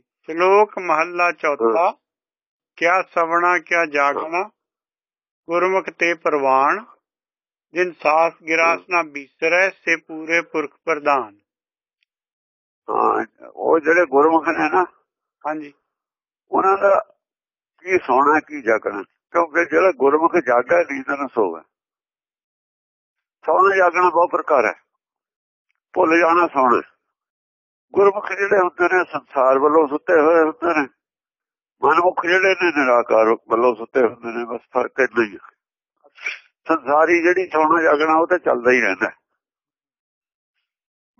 ਸ਼ਲੋਕ ਮਹੱਲਾ ਚੌਥਾ ਕਿਆ ਸਵਣਾ ਕਿਆ ਜਾਗਣਾ ਗੁਰਮੁਖ ਤੇ ਪ੍ਰਵਾਨ ਜਿਨ ਸਾਸ ਗਿਰਾਸ ਨਾ ਬੀਸਰੈ ਸੇ ਪੂਰੇ ਪੁਰਖ ਪ੍ਰਧਾਨ। ਹਾਂ ਉਹ ਜਿਹੜੇ ਗੁਰਮੁਖ ਨੇ ਨਾ ਹਾਂਜੀ। ਉਹਨਾਂ ਦਾ ਕੀ ਸੋਣਾ ਕੀ ਜਾਗਣਾ ਕਿਉਂਕਿ ਜਿਹੜਾ ਗੁਰਮੁਖ ਜਾਗਾ ਨੀਂਦ ਨਾ ਸੋਵੇ। ਸੋਣਾ ਜਾਗਣਾ ਬਹੁਤ ਪ੍ਰਕਾਰ ਹੈ। ਭੁੱਲ ਜਾਣਾ ਸੋਣਾ ਗੁਰਮੁਖ ਜਿਹੜੇ ਹੁੰਦੇ ਨੇ ਸੰਸਾਰ ਵੱਲੋਂ ਸੁੱਤੇ ਹੋਏ ਹੁੰਦੇ ਨੇ। ਮਨਮੁਖ ਜਿਹੜੇ ਨੇ ਨਿਰਾਕਾਰ ਵੱਲੋਂ ਸੁੱਤੇ ਹੁੰਦੇ ਨੇ ਬਸ ਫ਼ਰਕ ਇੰਨਾ ਹੀ ਸੰਸਾਰੀ ਜਿਹੜੀ ਸੋਣਾ ਜਾਗਣਾ ਉਹ ਤਾਂ ਚੱਲਦਾ ਹੀ ਰਹਿੰਦਾ।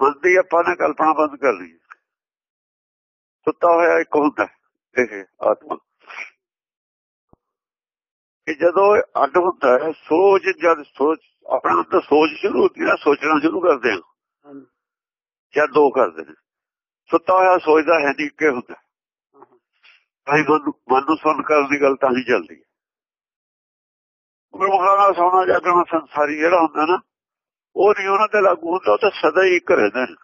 ਮਨ ਦੀ ਆਪਾਂ ਨੇ ਕਲਪਨਾ ਬੰਦ ਕਰ ਲਈ। ਸੁੱਤਾ ਹੋਇਆ ਇੱਕ ਹੁੰਦਾ ਇਹ ਆਤਮਾ। ਕਿ ਜਦੋਂ ਅੱਡ ਹੁੰਦਾ ਹੈ ਸੋਚ ਜਦ ਸੋਚ ਆਪਣਾ ਅੰਦਰ ਸੋਚ ਸ਼ੁਰੂ ਹੁੰਦੀ ਹੈ ਸੋਚਣਾ ਸ਼ੁਰੂ ਕਰਦੇ ਹਾਂਜੀ। ਜਦ ਦੋ ਕਰਦੇ ਨੇ। ਸੁੱਤਾ ਹੋਇਆ ਸੋਚਦਾ ਹੈ ਨਹੀਂ ਕਿ ਹੁੰਦਾ। ਭਾਈ ਮਨ ਨੂੰ- ਸੁਣ ਕਰਨ ਦੀ ਗੱਲ ਤਾਂ ਹੀ ਚੱਲਦੀ ਹੈ। ਗੁਰਮੁਖਾਂ ਦਾ ਸੋਣਾ ਜਾਗਣਾ ਸੰਸਾਰੀ ਜਿਹੜਾ ਹੁੰਦਾ ਨਾ, ਉਹ ਨਹੀਂ ਉਹਨਾਂ ਤੇ ਲਾਗੂ ਹੁੰਦਾ, ਉਹ ਤਾਂ ਸਦਾ ਹੀ ਇੱਕ ਰਹਿੰਦੇ ਨੇ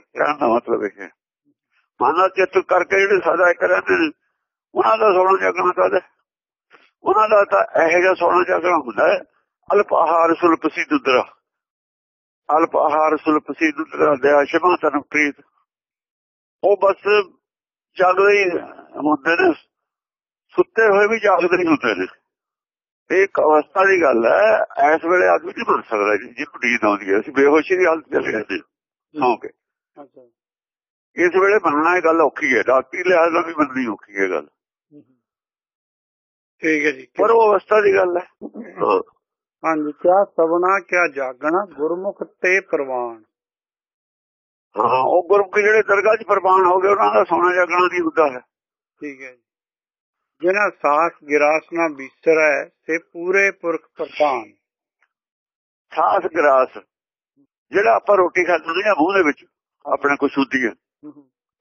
ਕਹਿਣ ਦਾ ਮਤਲਬ ਇਹ ਹੈ। ਮਨ ਚਿੱਤ ਕਰਕੇ ਜਿਹੜੇ ਸਦਾ ਇੱਕ ਰਹਿੰਦੇ ਨੇ, ਉਹਨਾਂ ਦਾ ਸੋਣਾ ਜਾਗਣਾ ਕਹਦੇ ਉਹਨਾਂ ਦਾ ਤਾਂ ਇਹੋ ਜਿਹਾ ਸੋਣਾ ਜਾਗਣਾ ਹੁੰਦਾ ਹੈ। ਅਲਪ ਆਹਾਰ ਸੁਲਪ ਸੀ ਦੁਦਰਾ ਅਲਪ ਆਹਾਰ ਸੁਲਪ ਸੀ ਦੁਦਰਾ ਦੇ ਸ਼ਮਾ ਤਨ ਪ੍ਰੀਤ। ਉਹ ਬਸ ਜਾਗਦੇ ਹੀ ਹੁੰਦੇ ਨੇ। ਸੁੱਤੇ ਹੋਏ ਵੀ ਜਾਗਦੇ ਹੀ ਹੁੰਦੇ ਨੇ। ਇਹ ਅਵਸਥਾ ਦੀ ਗੱਲ ਹੈ। ਇਸ ਵੇਲੇ ਆਦਮੀ ਨਹੀਂ ਬਣ ਸਕਦਾ ਜਿਹਨੂੰ ਨੀਂਦ ਆਉਂਦੀ ਹੈ। ਅਸੀਂ ਬੇਹੋਸ਼ੀ ਦੀ ਹਾਲਤ ਚਲੇ ਜਾਂਦੇ ਸੌਂ ਕੇ ਇਸ ਵੇਲੇ ਮੰਨਣਾ ਇਹ ਗੱਲ ਔਖੀ ਹੈ। ਡਾਕਟਰੀ ਲਿਹਾਜ਼ ਨਾਲ ਵੀ ਮੰਨਣੀ ਔਖੀ ਹੈ ਗੱਲ। ਠੀਕ ਹੈ ਜੀ। ਪਰ ਉਹ ਅਵਸਥਾ ਦੀ ਗੱਲ ਹੈ। ਹਾਂ। ਹਾਂਜੀ। ਕਿਆ ਸਵਣਾ ਕਿਆ ਜਾਗਣਾ ਗੁਰਮੁਖ ਤੇ ਪ੍ਰਵਾਨ। ਹਾਂ ਉਹ ਗੁਰਮੁਖ ਜਿਹੜੇ ਦਰਗਾਹ 'ਚ ਪ੍ਰਵਾਨ ਹੋ ਗਏ ਉਹਨਾਂ ਦਾ ਸੋਨਾ ਜਾਗਣਾ ਨਹੀਂ ਹੁੰਦਾ ਹੈ। ਠੀਕ ਹੈ ਜੀ। ਜਿਨਾ ਸਾਸ ਗਿਰਾਸ ਨਾ ਬੀਸਰੈ ਸੇ ਪੂਰੇ ਪੁਰਖ ਪ੍ਰਧਾਨ। ਸਾਸ ਗਰਾਸ ਜਿਹੜਾ ਆਪਾਂ ਰੋਟੀ ਖਾਂਦੇ ਹਾਂ ਮੂੰਹ ਦੇ ਵਿੱਚ ਆਪਣੇ ਕੋਈ ਸ਼ੁੱਧੀ ਹੈ।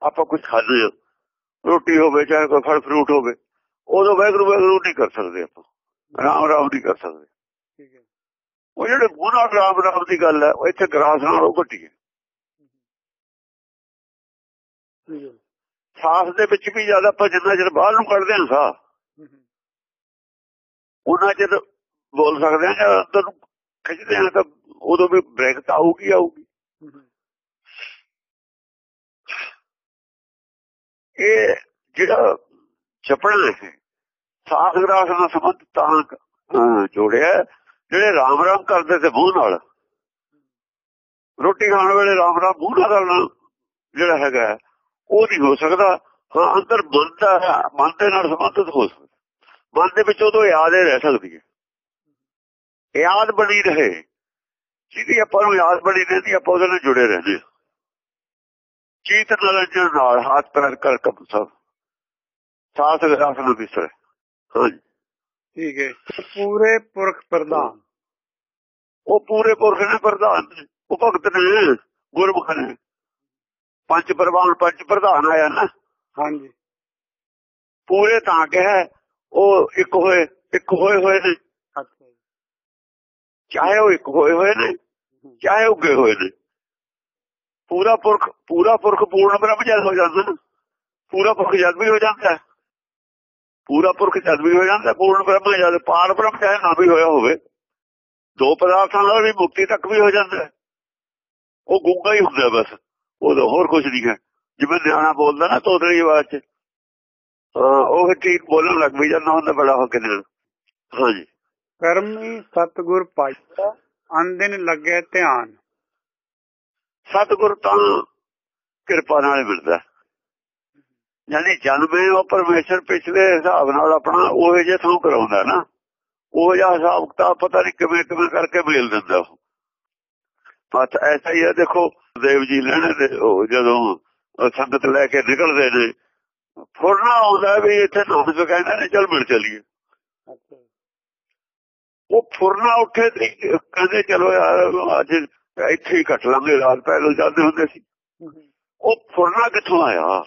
ਆਪਾਂ ਕੁਝ ਖਾਂਦੇ ਹਾਂ। ਰੋਟੀ ਹੋਵੇ ਚਾਹੇ ਕੋਈ ਫਲ ਫਰੂਟ ਹੋਵੇ ਉਦੋਂ ਵੈਗਰੂ ਵੈਗਰੂ ਨਹੀਂ ਕਰ ਸਕਦੇ ਆਪਾਂ। ਰਾਮ ਰਾਮ ਨਹੀਂ ਕਰ ਸਕਦੇ। ਠੀਕ ਹੈ। ਉਹ ਜਿਹੜੇ ਮੂੰਹ ਨਾਲ ਰਾਮ ਰਾਮ ਦੀ ਗੱਲ ਹੈ ਉਹ ਇੱਥੇ ਗਰਾਸ ਨਾਲ ਉਹ ਘਟੀ ਹੈ। ਠੀਕ ਹੈ ਸਾਸ ਦੇ ਵਿੱਚ ਵੀ ਜ਼ਿਆਦਾ ਆਪਾਂ ਜਿੰਨਾ ਚਿਰ ਬਾਹਰ ਨੂੰ ਕੱਢਦੇ ਹਾਂ ਸਾਹ ਉਹਨਾਂ ਚਿਰ ਬੋਲ ਸਕਦੇ ਹਾਂ ਜਾਂ ਅੰਦਰ ਨੂੰ ਖਿੱਚਦੇ ਹਾਂ ਤਾਂ ਉਦੋਂ ਵੀ ਬ੍ਰੇਕ ਤਾਂ ਆਊਗੀ ਆਊਗੀ। ਇਹ ਜਿਹੜਾ ਛਪਣਾ ਹੈ ਸਾਸ ਗਰਾਸ ਨਾਲ ਸੰਬੰਧ ਤਾਂ ਜੋੜਿਆ ਜਿਹੜੇ ਰਾਮ ਰਾਮ ਕਰਦੇ ਤੇ ਮੂੰਹ ਨਾਲ ਰੋਟੀ ਖਾਣ ਵੇਲੇ ਰਾਮ ਰਾਮ ਮੂੰਹ ਨਾਲ ਜਿਹੜਾ ਹੈਗਾ ਉਹ ਨਹੀਂ ਹੋ ਸਕਦਾ। ਹਾਂ ਅੰਦਰ ਮਨ ਦਾ ਮਨ ਦੇ ਨਾਲ ਸੰਬੰਧਿਤ ਹੋ ਸਕਦਾ। ਮਨ ਦੇ ਵਿੱਚ ਉਦੋਂ ਯਾਦ ਹੀ ਰਹਿ ਸਕਦੀ ਹੈ। ਯਾਦ ਬਣੀ ਰਹੇ। ਜਿਹਦੀ ਆਪਾਂ ਨੂੰ ਯਾਦ ਬਣੀ ਰਹਿੰਦੀ ਆਪਾਂ ਉਹਦੇ ਨਾਲ ਜੁੜੇ ਰਹਿੰਦੇ ਹਾਂ। ਚੀਤ ਨਰੰਜਨ ਨਾਲ ਹੱਥ ਪੈਰ ਕਰ ਕੰਮ ਸਭ। ਸਾਥ ਗਰਾਸ ਨੂੰ ਬਿਸਰ ਹਾਂਜੀ। ਠੀਕ ਹੈ। ਪੂਰੇ ਪੁਰਖ ਪ੍ਰਧਾਨ। ਉਹ ਪੂਰੇ ਪੁਰਖ ਨੇ ਪ੍ਰਧਾਨ ਨੇ, ਉਹ ਭਗਤ ਨੇ ਗੁਰਮੁਖ ਨੇ। ਪੰਜ ਪ੍ਰਵਾਨ ਪੰਜ ਪ੍ਰਧਾਨ ਆਇਆ ਨਾ। ਹਾਂਜੀ। ਪੂਰੇ ਤਾਂ ਕਿਹਾ ਉਹ ਇੱਕ ਹੋਏ ਇੱਕ ਹੋਏ ਹੋਏ ਨੇ। ਚਾਹੇ ਉਹ ਇੱਕ ਹੋਏ ਹੋਏ ਨੇ ਚਾਹੇ ਉੱਗੇ ਹੋਏ ਨੇ। ਪੂਰਾ ਪੁਰਖ ਪੂਰਾ ਪੁਰਖ ਪੂਰਨ ਬ੍ਰਹਮ ਜਦ ਹੋ ਜਾਂਦਾ ਨਾ ਪੂਰਾ ਪੁਰਖ ਜਦ ਵੀ ਹੋ ਜਾਂਦਾ। ਪੂਰਾ ਪੁਰਖ ਜਦ ਵੀ ਹੋ ਜਾਂਦਾ ਪੂਰਨ ਬ੍ਰਹਮ ਜਦ ਪਾਰ ਬ੍ਰਹਮ ਚਾਹੇ ਨਾ ਵੀ ਹੋਇਆ ਹੋਵੇ। ਦੋ ਪਦਾਰਥਾਂ ਨਾਲ ਵੀ ਮੁਕਤੀ ਤੱਕ ਵੀ ਹੋ ਜਾਂਦਾ। ਉਹ ਗੁੰਗਾ ਹੀ ਹੁੰਦਾ ਬਸ। ਉਹਦਾ ਹੋਰ ਕੁਝ ਨਹੀਂ ਹੈ। ਜਿਵੇਂ ਨਿਆਣਾ ਬੋਲਦਾ ਨਾ ਤੋਤਲੀ ਆਵਾਜ਼ ਚ ਹਾਂ, ਉਹ ਠੀਕ ਬੋਲਣ ਲੱਗ ਵੀ ਜਾਂਦਾ ਹੁੰਦਾ ਬੜਾ ਹੋ ਕੇ ਨਾਲ ਹਾਂਜੀ। ਕਰਮੀ ਸਤਗੁਰ ਪਾਈਆ ਅੰਦਿਨ ਲੱਗੇ ਧਿਆਨ। ਸਤਿਗੁਰ ਤਾਂ ਕਿਰਪਾ ਨਾਲ ਮਿਲਦਾ। ਯਾਨੀ ਜਨਮੇ ਉਹ ਪਰਮੇਸ਼ਰ ਪਿਛਲੇ ਹਿਸਾਬ ਨਾਲ ਆਪਣਾ ਉਹ ਜੇ ਥਾਂ ਕਰਾਉਂਦਾ ਨਾ। ਉਹ ਜਿਹਾ ਹਿਸਾਬ ਕਿਤਾਬ ਪਤਾ ਨਹੀਂ ਕਿਵੇਂ ਕਿਵੇਂ ਕਰਕੇ ਮੇਲ ਦਿੰਦਾ ਉਹ। ਬਸ ਐਸਾ ਹੀ ਹੈ ਦੇਖੋ ਦੇਵ ਜੀ ਲੈਣੇ ਦੇ ਉਹ ਜਦੋਂ ਸੰਗਤ ਲੈ ਕੇ ਨਿਕਲਦੇ ਨੇ ਫੁਰਨਾ ਆਉਂਦਾ ਵੀ ਇੱਥੇ ਨਾਮ ਕਹਿੰਦੇ ਨੇ ਚੱਲ ਮਿਲ ਚਲੀਏ। ਉਹ ਫੁਰਨਾ ਉੱਠੇ ਤੇ ਕਹਿੰਦੇ ਚਲੋ ਯਾਰ ਅੱਜ ਇੱਥੇ ਹੀ ਕੱਟ ਲਾਂਗੇ ਰਾਤ ਪੈਦਲ ਜਾਂਦੇ ਹੁੰਦੇ ਸੀ। ਉਹ ਫੁਰਨਾ ਕਿੱਥੋਂ ਆਇਆ?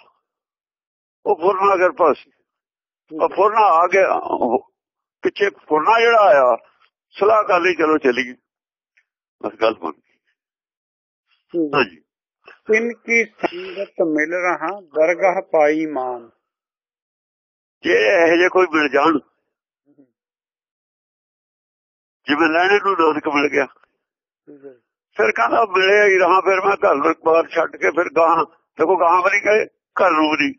ਉਹ ਫੁਰਨਾ ਅਗਰ ਪਾਸ ਉਹ ਫੁਰਨਾ ਆ ਗਿਆ ਪਿੱਛੇ ਫੁਰਨਾ ਜਿਹੜਾ ਆਇਆ ਸਲਾਹ ਕਰ ਲਈ ਚਲੋ ਚੱਲੀਏ। ਬਸ ਗੱਲ ਬਣ ਗਈ। ਠੀਕ ਹੈ ਹਾਂਜੀ ਤਿਨ ਕੀ ਸੰਗਤ ਮਿਲ ਰਹਾ ਦਰਗਾਹ ਪਾਈ ਮਾਨ ਜੇ ਇਹ ਜੇ ਕੋਈ ਮਿਲ ਜਾਣ ਜਿਵੇਂ ਲੈਣੇ ਨੂੰ ਨਾਨਕ ਮਿਲ ਗਿਆ ਫਿਰ ਕਹਿੰਦਾ ਮਿਲਿਆ ਹੀ ਰਹਾ ਫਿਰ ਮੈਂ ਘਰ ਨੂੰ ਬਾਹਰ ਛੱਡ ਕੇ ਫਿਰ ਗਾਂ ਦੇਖੋ ਗਾਂ ਵੀ ਨਹੀਂ ਗਏ ਘਰ ਨੂੰ ਵੀ ਨਹੀਂ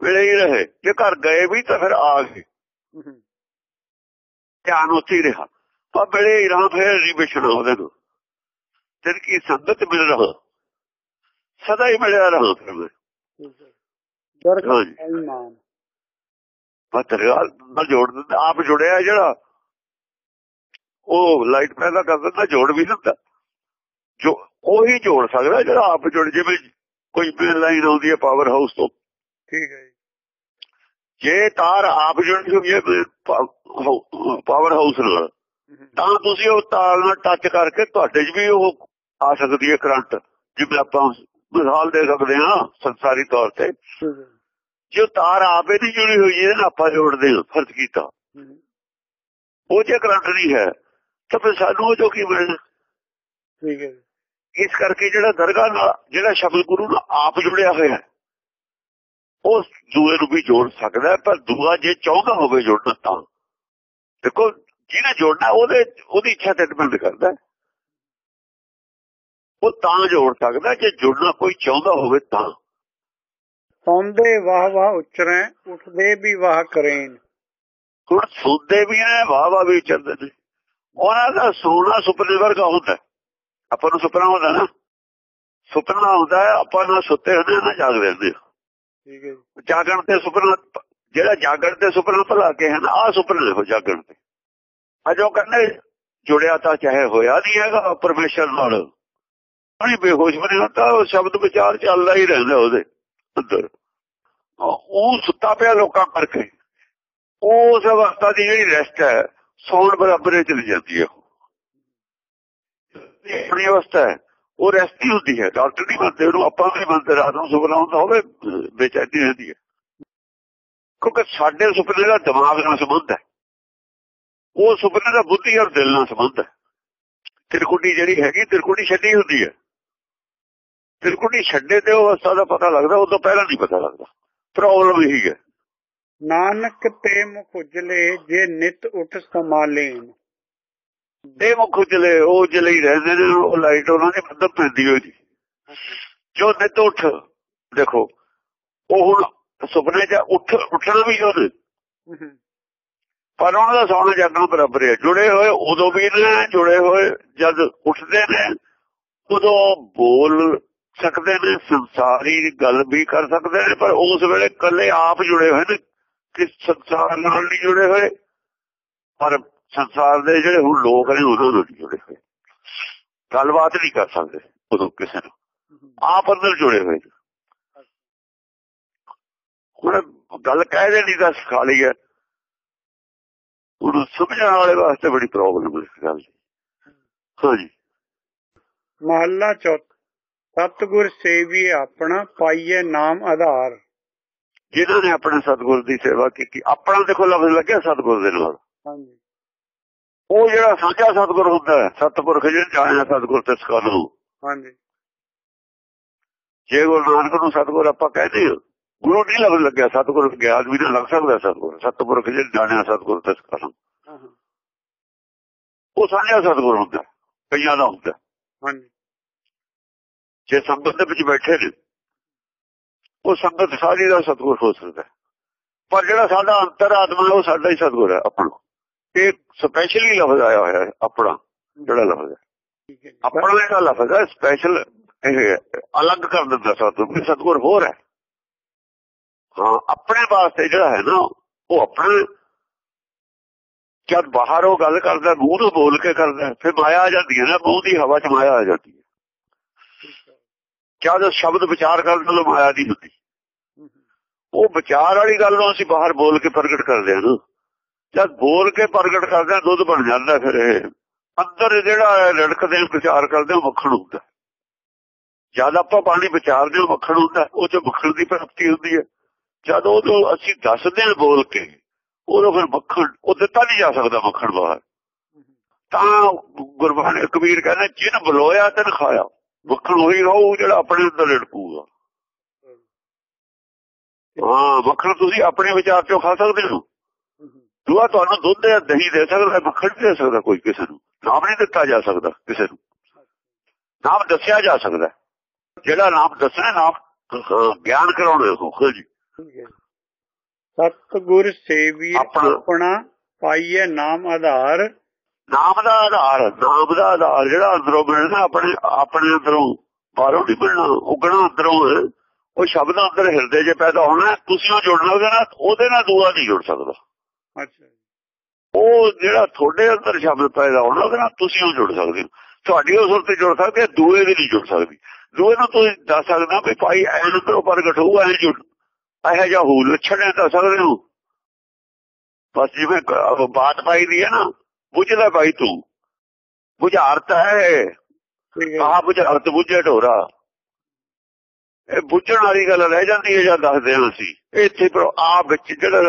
ਮਿਲੇ ਹੀ ਰਹੇ ਜੇ ਘਰ ਗਏ ਵੀ ਤਾਂ ਫਿਰ ਆ ਗਏ ਧਿਆਨ ਉੱਥੇ ਹੀ ਰਿਹਾ ਪਰ ਮਿਲੇ ਹੀ ਰਹਾ ਫਿਰ ਨਹੀਂ ਵਿਛਣਾ ਉਹਦੇ ਨੂੰ ਤਿਨ ਕੀ ਸੰਗਤ ਮਿਲ ਰਹਾ ਸਦਾ ਹੀ ਮਿਲਿਆ ਰਹਾ ਫਿਰ ਮੈਂ ਦਰਗਾਹ ਨਾਲ ਜੋੜ ਦਿੰਦਾ ਆਪ ਜੁੜਿਆ ਜਿਹੜਾ ਉਹ ਲਾਈਟ ਪੈਦਾ ਕਰ ਦਿੰਦਾ ਜੋੜ ਵੀ ਦਿੰਦਾ ਜੋ ਉਹੀ ਜੋੜ ਸਕਦਾ ਜਿਹੜਾ ਆਪ ਜੁੜ ਜਿਵੇਂ ਕੋਈ ਮੇਨ ਲਾਈਨ ਆਉਂਦੀ ਹੈ ਪਾਵਰ ਹਾਊਸ ਤੋਂ ਠੀਕ ਹੈ ਜੀ ਤਾਰ ਆਪ ਜੁੜੀ ਹੈ ਪਾਵਰ ਹਾਊਸ ਨਾਲ ਤਾਂ ਤੁਸੀਂ ਉਹ ਤਾਰ ਨਾਲ ਟੱਚ ਕਰਕੇ ਤੁਹਾਡੇ 'ਚ ਵੀ ਉਹ ਆ ਸਕਦੀ ਹੈ ਕਰੰਟ ਜਿਵੇਂ ਆਪਾਂ ਮਿਸਾਲ ਦੇ ਸਕਦੇ ਹਾਂ ਸੰਸਾਰੀ ਤੌਰ ਤੇ ਜੋ ਤਾਰ ਆਪੇ ਦੀ ਜੁੜੀ ਹੋਈ ਹੈ ਆਪਾਂ ਜੋੜਦੇ ਹਾਂ ਫਰਜ਼ ਕੀਤਾ। ਉਹ ਜੇ ਕਰੰਟ ਨਹੀਂ ਹੈ ਤਾਂ ਫਿਰ ਸਾਨੂੰ ਜੋ ਕੀ ਮਿਲਣਾ ਠੀਕ ਹੈ ਜੀ। ਇਸ ਕਰਕੇ ਜਿਹੜਾ ਦਰਗਾਹ ਨਾਲ ਜਿਹੜਾ ਸ਼ਬਦ ਗੁਰੂ ਨਾਲ ਆਪ ਜੁੜਿਆ ਹੋਇਆ ਹੈ ਉਹ ਦੂਏ ਨੂੰ ਵੀ ਜੋੜ ਸਕਦਾ ਪਰ ਦੂਆ ਜੇ ਚਾਹੁੰਦਾ ਹੋਵੇ ਜੋੜਨਾ ਤਾਂ ਦੇਖੋ ਜਿਹਨੇ ਜੋੜਨਾ ਉਹਦੇ ਉਹਦੀ ਇੱਛਾ ਤੇ ਡਿਪੈਂਡ ਕਰਦਾ ਹੈ। ਉਹ ਤਾਂ ਜੋੜ ਸਕਦਾ ਜੇ ਜੁੜਨਾ ਕੋਈ ਚਾਹੁੰਦਾ ਹੋਵੇ ਤਾਂ ਸੌਂਦੇ ਵਾਹ ਵਾਹ ਉਚਰੈ ਉੱਠਦੇ ਵੀ ਵਾਹ ਕਰੇਨ ਹੁਣ ਸੁਣਦੇ ਵੀ ਨੇ ਵਾਹ ਵਾਹ ਵੀ ਚੱਲਦੇ ਨੇ ਉਹਨਾਂ ਦਾ ਸੋਨਾ ਸੁਪਨੇ ਵਰਗਾ ਹੁੰਦਾ ਹੈ। ਆਪਾਂ ਨੂੰ ਸੁਪਨਾ ਹੁੰਦਾ ਨਾ ਸੁਪਨਾ ਹੁੰਦਾ ਹੈ, ਆਪਾਂ ਨਾ ਸੁੱਤੇ ਹੁੰਦੇ ਹਾਂ, ਨਾ ਜਾਗਦੇ ਹੁੰਦੇ ਹਾਂ। ਠੀਕ ਹੈ। ਜਾਗਣ ਤੇ ਸੁਪਨਾ ਜਿਹੜਾ ਜਾਗਣ ਤੇ ਸੁਪਨਾ ਭਲਾ ਕੇ ਹਨ ਆ ਸੁਪਨੇ ਦੇਖੋ ਜਾਗਣ ਤੇ ਅਜੋ ਕਹਿੰਦੇ ਜੁੜਿਆ ਤਾਂ ਚਾਹੇ ਹੋਇਆ ਨਹੀਂ ਹੈਗਾ ਪਰਮੇਸ਼ਰ ਨਾਲ ਨਹੀਂ ਬੇਹੋਸ਼ ਬਣਿਆ ਹੁੰਦਾ ਉਹ ਸ਼ਬਦ ਵਿਚਾਰ ਚੱਲਦਾ ਹੀ ਰਹਿੰਦਾ ਉਹਦੇ ਅੰਦਰ। ਉਹ ਸੁੱਤਾ ਪਿਆ ਲੋਕਾਂ ਕਰਕੇ। ਉਸ ਅਵਸਥਾ ਦੀ ਜਿਹੜੀ ਰੈਸਟ ਹੈ, ਸੌਣ ਬਰਾਬਰ ਚਲੀ ਜਾਂਦੀ ਹੈ ਆਪਣੀ ਅਵਸਥਾ ਹੈ। ਉਹ ਰੈਸਟ ਹੀ ਹੁੰਦੀ ਹੈ। ਡਾਕਟਰ ਨਹੀਂ ਮੰਨਦੇ, ਉਹਨੂੰ ਆਪਾਂ ਵੀ ਮੰਨਦੇ, ਰਾਤ ਨੂੰ ਸੁਪਨਾ ਹੁੰਦਾ ਹੋਵੇ ਬੇਚੈਨੀ ਰਹਿੰਦੀ ਹੈ। ਕਿਉਂਕਿ ਸਾਡੇ ਸੁਪਨੇ ਦਾ ਦਿਮਾਗ ਨਾਲ ਸੰਬੰਧ ਹੈ। ਉਹ ਸੁਪਨੇ ਦਾ ਬੁੱਧੀ ਔਰ ਦਿਲ ਨਾਲ ਸੰਬੰਧ ਹੈ। ਤਿਰਕੁਟੀ ਜਿਹੜੀ ਹੈਗੀ, ਤਿਰਕੁਟੀ ਛੱਡੀ ਹੁੰਦੀ ਹੈ। ਤਿਰਕੁਟੀ ਛੱਡੇ ਤੇ ਉਹ ਅਵਸਥਾ ਦਾ ਪਤਾ ਲੱਗਦਾ ਉਦੋਂ ਪਹਿਲਾਂ ਨਹੀਂ ਪਤਾ ਲੱਗਦਾ। ਪ੍ਰੋਬਲਮ ਇਹੀ ਹੈ। ਨਾਨਕ ਤੇ ਮੁਖ ਉਜਲੇ ਜੇ ਨਿਤ ਉੱਠ ਸਮਾਲੇਨ ਇਹ ਮੁੱਖ ਉਜਲੇ ਉਹ ਉਜਲੇ ਹੀ ਰਹਿੰਦੇ ਨੇ ਉਹ ਲਾਈਟ ਉਹਨਾਂ ਦੀ ਮੱਧਮ ਪੈਂਦੀ ਹੋਈ ਜੀ। ਜੋ ਨਿਤ ਉੱਠ ਦੇਖੋ ਉਹ ਹੁਣ ਸੁਪਨੇ 'ਚ ਉੱਠ ਉੱਠਣਾ ਵੀ ਉਹਦੇ ਪਰ ਉਹਨਾਂ ਦਾ ਸੌਣਾ ਜਾਗਣਾ ਬਰਾਬਰ ਹੈ। ਜੁੜੇ ਹੋਏ ਉਦੋਂ ਵੀ ਨੇ ਜੁੜੇ ਹੋਏ ਜਦ ਉੱਠਦੇ ਨੇ ਉਦੋਂ ਬੋਲ ਸਕਦੇ ਨੇ, ਸੰਸਾਰੀ ਗੱਲ ਵੀ ਕਰ ਸਕਦੇ ਨੇ, ਪਰ ਉਸ ਵੇਲੇ ਕੱਲੇ ਆਪ ਜੁੜੇ ਹੋਏ ਨੇ ਕਿ ਸੰਸਾਰ ਨਾਲ ਨਹੀਂ ਜੁੜੇ ਹੋਏ? ਪਰ ਸੰਸਾਰ ਦੇ ਜਿਹੜੇ ਹੁਣ ਲੋਕ ਨੇ ਉਹਨਾਂ ਨਹੀਂ ਜੁੜੇ ਹੋਏ। ਗੱਲਬਾਤ ਨਹੀਂ ਕਰ ਸਕਦੇ ਉਦੋਂ ਕਿਸੇ ਨੂੰ ਆਪ ਅੰਦਰ ਜੁੜੇ ਹੋਏ ਨੇ। ਹੁਣ ਗੱਲ ਕਹਿ ਦੇਣੀ ਤਾਂ ਸਿਖਾ ਲਈ ਹੈ ਉਹਨੂੰ ਸਮਝਣ ਵਾਲੇ ਵਾਸਤੇ ਬੜੀ ਪ੍ਰੋਬਲਮ ਹੈ ਇਸ ਗੱਲ ਦੀ। ਹਾਂਜੀ। ਮਹੱਲਾ ਚੌਥਾ ਸਤਿਗੁਰ ਸੇਵੀ ਆਪਣਾ ਪਾਈਏ ਨਾਮ ਆਧਾਰ। ਜਿਨ੍ਹਾਂ ਨੇ ਆਪਣੇ ਸਤਿਗੁਰ ਦੀ ਸੇਵਾ ਕੀਤੀ ਆਪਣਾ ਦੇਖੋ ਲਫ਼ਜ਼ ਲੱਗਿਆ ਸਤਿਗੁਰ ਦੇ ਨਾਲ? ਹਾਂਜੀ। ਉਹ ਜਿਹੜਾ ਸਾਚਾ ਸਤਿਗੁਰ ਹੁੰਦਾ ਸਤਿਪੁਰਖ ਜਿਹੜਾ ਜਾਣਿਆ ਸਤਿਗੁਰ ਤੇ ਸਕਾਲੂ ਹਾਂਜੀ। ਜੇ ਗੁਰੂ ਨਾਨਕ ਨੂੰ ਸਤਿਗੁਰ ਆਪਾਂ ਕਹਿੰਦੇ ਹਾਂ, ਗੁਰੂ ਨਹੀਂ ਲਫ਼ਜ਼ ਲੱਗਿਆ ਸਤਿਗੁਰ ਗਿਆ ਆਦਮੀ ਨਾਲ ਲੱਗ ਸਕਦਾ ਸਤਿਗੁਰ। ਸਤਿਪੁਰਖ ਜਿਹੜਾ ਜਾਣਿਆ ਸਤਿਗੁਰ ਤੇ ਹਾਂ, ਹਾਂ, ਉਹ ਸਾਂਝਾ ਸਤਿਗੁਰ ਹੁੰਦਾ ਕਈਆਂ ਦਾ ਹੁੰਦਾ। ਹਾਂਜੀ। ਜੇ ਸੰਗਤ ਦੇ ਵਿੱਚ ਬੈਠੇ ਨੇ ਉਹ ਸੰਗਤ ਸਾਰੀ ਦਾ ਸਤਿਗੁਰ ਹੋ ਸਕਦਾ। ਪਰ ਜਿਹੜਾ ਸਾਡਾ ਅੰਤਰਾਤਮਾ ਹੈ, ਉਹ ਸਾਡਾ ਹੀ ਸਤਿਗੁਰ ਹੈ ਆਪਣਾ। ਇਹ ਸਪੈਸ਼ਲੀ ਲਫ਼ਜ਼ ਆਇਆ ਹੋਇਆ ਹੈ ਆਪਣਾ ਜਿਹੜਾ ਲਫ਼ਜ਼ ਹੈ। ਆਪਣਾ ਜਿਹੜਾ ਲਫ਼ਜ਼ ਹੈ ਸਪੈਸ਼ਲ ਅਲੱਗ ਕਰ ਦਿੰਦਾ ਸਤਿਗੁਰ ਸਤਿਗੁਰ ਹੋਰ ਹੈ। ਹਾਂ ਆਪਣੇ ਵਾਸਤੇ ਜਿਹੜਾ ਹੈ ਨਾ ਉਹ ਆਪਣੇ ਜਦ ਬਾਹਰ ਉਹ ਗੱਲ ਕਰਦਾ ਮੂੰਹ ਨੂੰ ਬੋਲ ਕੇ ਕਰਦਾ ਫਿਰ ਮਾਇਆ ਆ ਜਾਂਦੀ ਹੈ ਨਾ ਮੂੰਹ ਦੀ ਹਵਾ ਚ ਮਾਇਆ ਆ ਜਾਂਦੀ ਹੈ। ਜਦ ਸ਼ਬਦ ਵਿਚਾਰ ਕਰਨ ਨਾਲ ਮਾਇਆ ਨਹੀਂ ਹੁੰਦੀ ਉਹ ਵਿਚਾਰ ਵਾਲੀ ਗੱਲ ਨੂੰ ਅਸੀਂ ਬਾਹਰ ਬੋਲ ਕੇ ਪ੍ਰਗਟ ਕਰਦੇ ਹਾਂ ਜਦ ਬੋਲ ਕੇ ਪ੍ਰਗਟ ਕਰਦੇ ਹਾਂ, ਦੁੱਧ ਬਣ ਜਾਂਦਾ ਫਿਰ ਇਹ। ਅੰਦਰ ਜਿਹੜਾ ਲੜਕਦੇ ਵਿਚਾਰ ਕਰਦੇ ਹਾਂ ਮੱਖਣ ਹੁੰਦਾ ਜਦ ਆਪਾਂ ਪਾਣੀ ਵਿਚਾਰਦੇ ਹਾਂ ਮੱਖਣ ਹੁੰਦਾ ਉਹ ਚ ਮੱਖਣ ਦੀ ਪ੍ਰਾਪਤੀ ਹੁੰਦੀ ਹੈ। ਜਦ ਉਹ ਅਸੀਂ ਦੱਸਦੇ ਹਾਂ ਬੋਲ ਕੇ ਉਦੋਂ ਫਿਰ ਮੱਖਣ, ਉਹ ਦਿੱਤਾ ਨਹੀਂ ਜਾ ਸਕਦਾ ਮੱਖਣ ਬਾਹਰ। ਤਾਂ ਗੁਰਬਾਣੀ ਕਬੀਰ ਕਹਿੰਦਾ, ਜਿਨ ਬਲੋਇਆ ਤਨ ਖਾਇਆ। ਮੱਖਣ ਉਹੀ ਰਹੂ ਜਿਹੜਾ ਆਪਣੇ ਅੰਦਰ ਲੜਕੂਗਾ। ਹਾਂ। ਮੱਖਣ ਤੁਸੀਂ ਆਪਣੇ ਵਿਚਾਰ ਚੋਂ ਖਾ ਸਕਦੇ ਹੋ। ਦੂਆ ਤੁਹਾਨੂੰ ਦੁੱਧ ਜਾਂ ਦਹੀਂ ਦੇ ਸਕਦਾ ਮੱਖਣ ਦੇ ਸਕਦਾ ਕੋਈ ਕਿਸੇ ਨੂੰ। ਨਾਮ ਨਹੀਂ ਦਿੱਤਾ ਜਾ ਸਕਦਾ ਕਿਸੇ ਨੂੰ। ਨਾਮ ਦੱਸਿਆ ਜਾ ਸਕਦਾ। ਜਿਹੜਾ ਨਾਮ ਦੱਸਣਾ ਨਾਮ ਹਾਂ, ਗਿਆਨ ਕਰਾਉਣਾ ਹੋ ਜੀ। ਸਤਗੁਰ ਸੇਵੀ ਆਪਣਾ ਪਾਈਏ ਨਾਮ ਆਧਾਰ। ਨਾਮ ਦਾ ਆਧਾਰ ਨਾਮ ਦਾ ਆਧਾਰ ਜਿਹੜਾ ਅੰਦਰੋਂ ਮਿਲਣਾ ਆਪਣੇ ਆਪਣੇ ਅੰਦਰੋਂ ਬਾਹਰੋਂ ਨਹੀਂ ਮਿਲਣਾ ਉਗਣਾ ਅੰਦਰੋਂ ਉਹ ਸ਼ਬਦ ਅੰਦਰ ਹਿਰਦੇ 'ਚ ਪੈਦਾ ਹੋਣਾ ਤੁਸੀਂ ਉਹ ਜੁੜਨਾ ਉਹਦੇ ਨਾਲ ਉਹਦੇ ਨਾਲ ਦੂਆ ਨਹੀਂ ਜੁੜ ਸਕਦਾ। ਅੱਛਾ ਉਹ ਜਿਹੜਾ ਤੁਹਾਡੇ ਅੰਦਰ ਸ਼ਬਦ ਪੈਦਾ ਹੋਣਾ ਉਹਦੇ ਨਾਲ ਤੁਸੀਂ ਉਹ ਜੁੜ ਸਕਦੇ ਹੋ। ਤੁਹਾਡੀ ਉਹ ਸੁਰਤ ਜੁੜ ਸਕਦੀ ਹੈ ਦੂਏ ਦੀ ਨਹੀਂ ਜੁੜ ਸਕਦੀ। ਦੂਏ ਨੂੰ ਤੁਸੀਂ ਦੱਸ ਸਕਦੇ ਹੋ ਵੀ ਭਾਈ ਐਨ ਤੋਂ ਪ੍ਰਗਟ ਹੋਊਗਾ ਐ ਜੁੜ। ਇਹੋ ਜਿਹਾ ਹੋ ਲੱਛਣ ਦੱਸ ਸਕਦੇ ਹੋ। ਬਸ ਜਿਵੇਂ ਬਾਤ ਪਾਈ ਦੀ ਹੈ ਨਾ ਬੁਝਦਾ ਭਾਈ ਤੂੰ। ਬੁਝਾਰਤ ਹੈ ਆਹ ਬੁਝਾਰਤ ਬੁਝੇ ਢੋਰਾ। ਇਹ ਬੁੱਝਣ ਵਾਲੀ ਗੱਲ ਰਹਿ ਜਾਂਦੀ ਹੈ ਜਾਂ ਦੱਸਦੇ ਹਾਂ ਅਸੀਂ। ਇੱਥੇ ਪਰ ਆ ਵਿੱਚ ਜਿਹੜਾ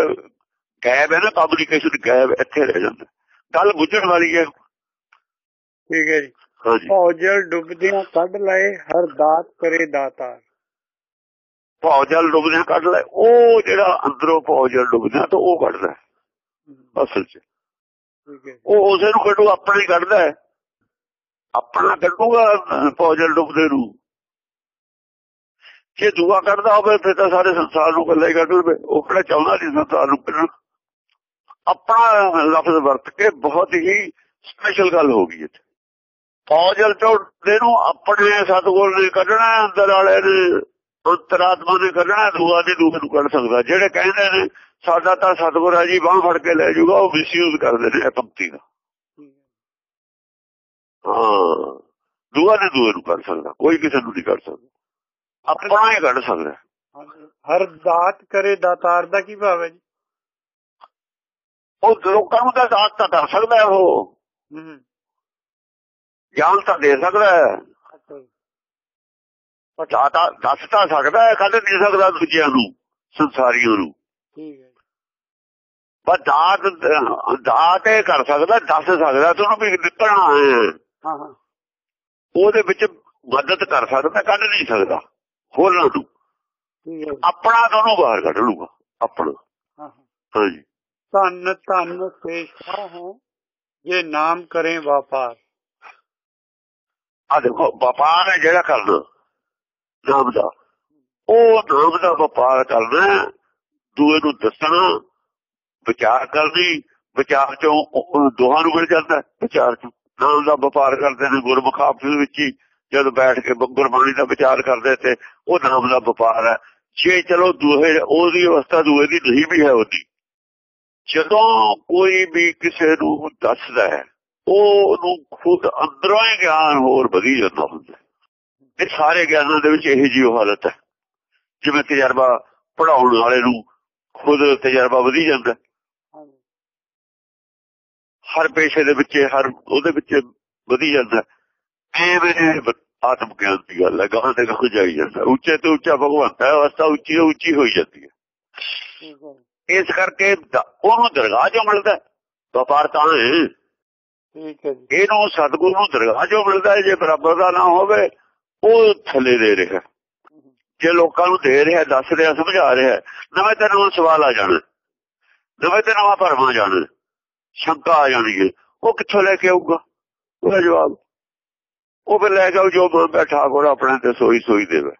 ਗੈਬ ਹੈ ਨਾ ਕਮਿਊਨੀਕੇਸ਼ਨ ਗੈਬ ਇੱਥੇ ਰਹਿ ਜਾਂਦਾ। ਗੱਲ ਬੁੱਝਣ ਵਾਲੀ ਹੈ। ਠੀਕ ਹੈ ਜੀ। ਭੌਜਲ ਡੁੱਬਦਿਆਂ ਕੱਢ ਲਏ ਹਰ ਦਾਤ ਕਰੇ ਦਾਤਾਰ। ਭੌਜਲ ਡੁੱਬਦਿਆਂ ਕੱਢ ਲੈ ਉਹ ਜਿਹੜਾ ਅੰਦਰੋਂ ਭੌਜਲ ਡੁੱਬਦਿਆਂ ਤਾਂ ਉਹ ਕੱਢਦਾ। ਅਸਲ 'ਚ। ਉਹ ਉਸੇ ਨੂੰ ਕੱਢੂ ਆਪਣਾ ਹੀ ਕੱਢਦਾ ਆਪਣਾ ਕੱਢੂਗਾ ਭੌਜਲ ਡੁੱਬਦੇ ਨੂੰ। ਜੇ ਦੂਆ ਕੱਢਦਾ ਹੋਵੇ ਫਿਰ ਤਾਂ ਸਾਰੇ ਸੰਸਾਰ ਨੂੰ ਇਕੱਲਾ ਹੀ ਕੱਢ ਲਵੇ। ਉਹ ਕਿਹੜਾ ਚਾਹੁੰਦਾ ਨਹੀਂ ਸੰਸਾਰ ਨੂੰ ਕੱਢਣ? ਆਪਣਾ ਲਫ਼ਜ਼ ਵਰਤ ਕੇ ਬਹੁਤ ਹੀ ਸਪੈਸ਼ਲ ਗੱਲ ਹੋ ਗਈ ਇੱਥੇ। ਭੌਜਲ ਝੋਟਦੇ ਨੂੰ ਆਪਣੇ ਸਤਗੁਰ ਨੇ ਕੱਢਣਾ ਅੰਦਰ ਵਾਲੇ ਨੇ ਅੰਤਰਾਤਮਾ ਨੇ ਕੱਢਣਾ ਹੈ, ਦੂਆ ਦੇ ਦੂਏ ਨੂੰ ਕੱਢ ਸਕਦਾ। ਜਿਹੜੇ ਕਹਿੰਦੇ ਨੇ ਸਾਡਾ ਤਾਂ ਸਤਗੁਰ ਆ ਜੀ ਬਾਹ ਫੜ ਕੇ ਲੈ ਜਾਊਗਾ ਉਹ ਮਿਸਯੂਜ਼ ਕਰਦੇ ਨੇ ਪੰਕਤੀ ਦਾ ਹਾਂ ਦੂਆ ਨੇ ਦੂਏ ਨੂੰ ਕੱਢ ਸਕਦਾ ਕੋਈ ਕਿਸੇ ਨੂੰ ਨਹੀਂ ਕੱਢ ਸਕਦਾ। ਆਪਣਾ ਹੀ ਕੱਢ ਸਕਦਾ। ਹਰ ਦਾਤ ਕਰੇ ਦਾਤਾਰ ਦਾ ਕੀ ਭਾਵ ਹੈ ਜੀ? ਉਹ ਲੋਕਾਂ ਨੂੰ ਤਾਂ ਦਾਤ ਤਾਂ ਕਰ ਸਕਦਾ ਉਹ। ਗਿਆਨ ਤਾਂ ਦੇ ਸਕਦਾ ਦਾਤਾ ਦੱਸ ਤਾਂ ਸਕਦਾ ਹੈ ਕਦੇ ਨਹੀਂ ਸਕਦਾ ਦੂਜਿਆਂ ਨੂੰ ਸੰਸਾਰੀਆਂ ਨੂੰ। ਠੀਕ ਹੈ। ਪਰ ਦਾਤ ਦਾਤ ਇਹ ਕਰ ਸਕਦਾ ਦੱਸ ਸਕਦਾ ਤੁਹਾਨੂੰ ਵੀ ਨਿਕਲਣਾ ਹੈ। ਉਹਦੇ ਵਿੱਚ ਮਦਦ ਕਰ ਸਕਦਾ ਕੱਢ ਨਹੀਂ ਸਕਦਾ ਹੋਰਾਂ ਨੂੰ। ਜੀ। ਆਪਣਾ ਤੁਹਾਨੂੰ ਬਾਹਰ ਕੱਢ ਲੂਗਾ ਆਪਣਾ। ਹਾਂ ਹਾਂ। ਹਾਂਜੀ। ਧੰਨ ਧੰਨ ਹੈ ਜੇ ਨਾਮ ਕਰੇ ਵਪਾਰ। ਆ ਦੇਖੋ ਵਪਾਰ ਹੈ ਜਿਹੜਾ ਕਰਨਾ ਨਾਮ ਦਾ। ਉਹ ਨਾਮ ਦਾ ਵਪਾਰ ਕਰਨਾ ਦੂਏ ਨੂੰ ਦੱਸਣਾ ਵਿਚਾਰ ਕਰਨੀ ਵਿਚਾਰ ਚੋਂ ਦੋਹਾਂ ਨੂੰ ਮਿਲ ਜਾਂਦਾ, ਵਿਚਾਰ ਚੋਂ। ਨਾਮ ਦਾ ਵਪਾਰ ਕਰਦੇ ਨੇ ਗੁਰਮੁਖ ਆਪਸ ਵਿੱਚ ਹੀ, ਜਦ ਬੈਠ ਕੇ ਗੁਰਬਾਣੀ ਦਾ ਵਿਚਾਰ ਕਰਦੇ ਤੇ ਉਹ ਨਾਮ ਦਾ ਵਪਾਰ ਹੈ। ਜੇ ਚਲੋ ਦੂਹੇ, ਉਹਦੀ ਅਵਸਥਾ ਦੂਏ ਦੀ ਨਹੀਂ ਵੀ ਹੈ ਉਹਦੀ। ਜਦੋਂ ਕੋਈ ਵੀ ਕਿਸੇ ਨੂੰ ਦੱਸਦਾ ਹੈ ਉਹ ਨੂੰ ਖੁਦ ਅੰਦਰੋਂ ਹੀ ਗਿਆਨ ਹੋਰ ਵਧੀ ਜਾਂਦਾ ਹੁੰਦਾ ਇਹ ਸਾਰੇ ਗਿਆਨਾਂ ਦੇ ਵਿੱਚ ਇਹ ਜਿਹੀ ਹਾਲਤ ਹੈ। ਜਿਵੇਂ ਤਜਰਬਾ ਪੜਾਉਣ ਵਾਲੇ ਨੂੰ ਖੁਦ ਤਜਰਬਾ ਵਧੀ ਜਾਂਦਾ ਹਰ ਪੇਸ਼ੇ ਦੇ ਵਿੱਚ ਹਰ ਉਹਦੇ ਵਿੱਚ ਵਧੀ ਜਾਂਦਾ। ਹੈ। ਐਵੇਂ ਬ- ਆਤਮ ਗਿਆਨ ਦੀ ਗੱਲ ਹੈ ਗਾਹਾਂ ਤੇ ਗਾਹਾਂ ਜਾਈ ਜਾਂਦਾ। ਉੱਚੇ ਤੋਂ ਉੱਚਾ ਭਗਵੰਤ ਹੈ ਅਵਸਥਾ ਉੱਚੀ ਤੋਂ ਉੱਚੀ ਹੋਈ ਜਾਂਦੀ ਹੈ। ਇਸ ਕਰਕੇ ਉਹਨੂੰ ਦਰਗਾਹ ਜੋ ਮਿਲਦਾ। ਵਪਾਰ ਤਾਂ ਹੈ। ਠੀਕ ਹੈ ਇਹਨੂੰ ਸਤਿਗੁਰੂ ਨੂੰ ਦਰਗਾਹ ਜੋ ਮਿਲਦਾ ਜੇ ਬਰਾਬਰ ਦਾ ਨਾ ਹੋਵੇ ਉਹ ਥੱਲੇ ਦੇ ਰਿਹਾ ਜੇ ਲੋਕਾਂ ਨੂੰ ਦੇ ਰਿਹਾ ਦੱਸ ਰਿਹਾ ਸਮਝਾ ਰਿਹਾ ਨਵੇਂ ਤੇ ਨਵਾਂ ਸਵਾਲ ਆ ਜਾਣਾ ਨਵੇਂ ਤੇ ਨਵਾਂ ਭਰਮ ਆ ਜਾਣਾ ਸ਼ੰਕਾ ਆ ਜਾਣੀ ਹੈ। ਉਹ ਕਿੱਥੋਂ ਲੈ ਕੇ ਆਊਗਾ? ਉਹਦਾ ਜਵਾਬ ਉਹ ਫਿਰ ਲੈ ਕੇ ਜੋ ਬੈਠਾ ਕੋਲ ਆਪਣੇ ਤੇ ਸੋਈ ਸੋਈ ਦੇਵੇ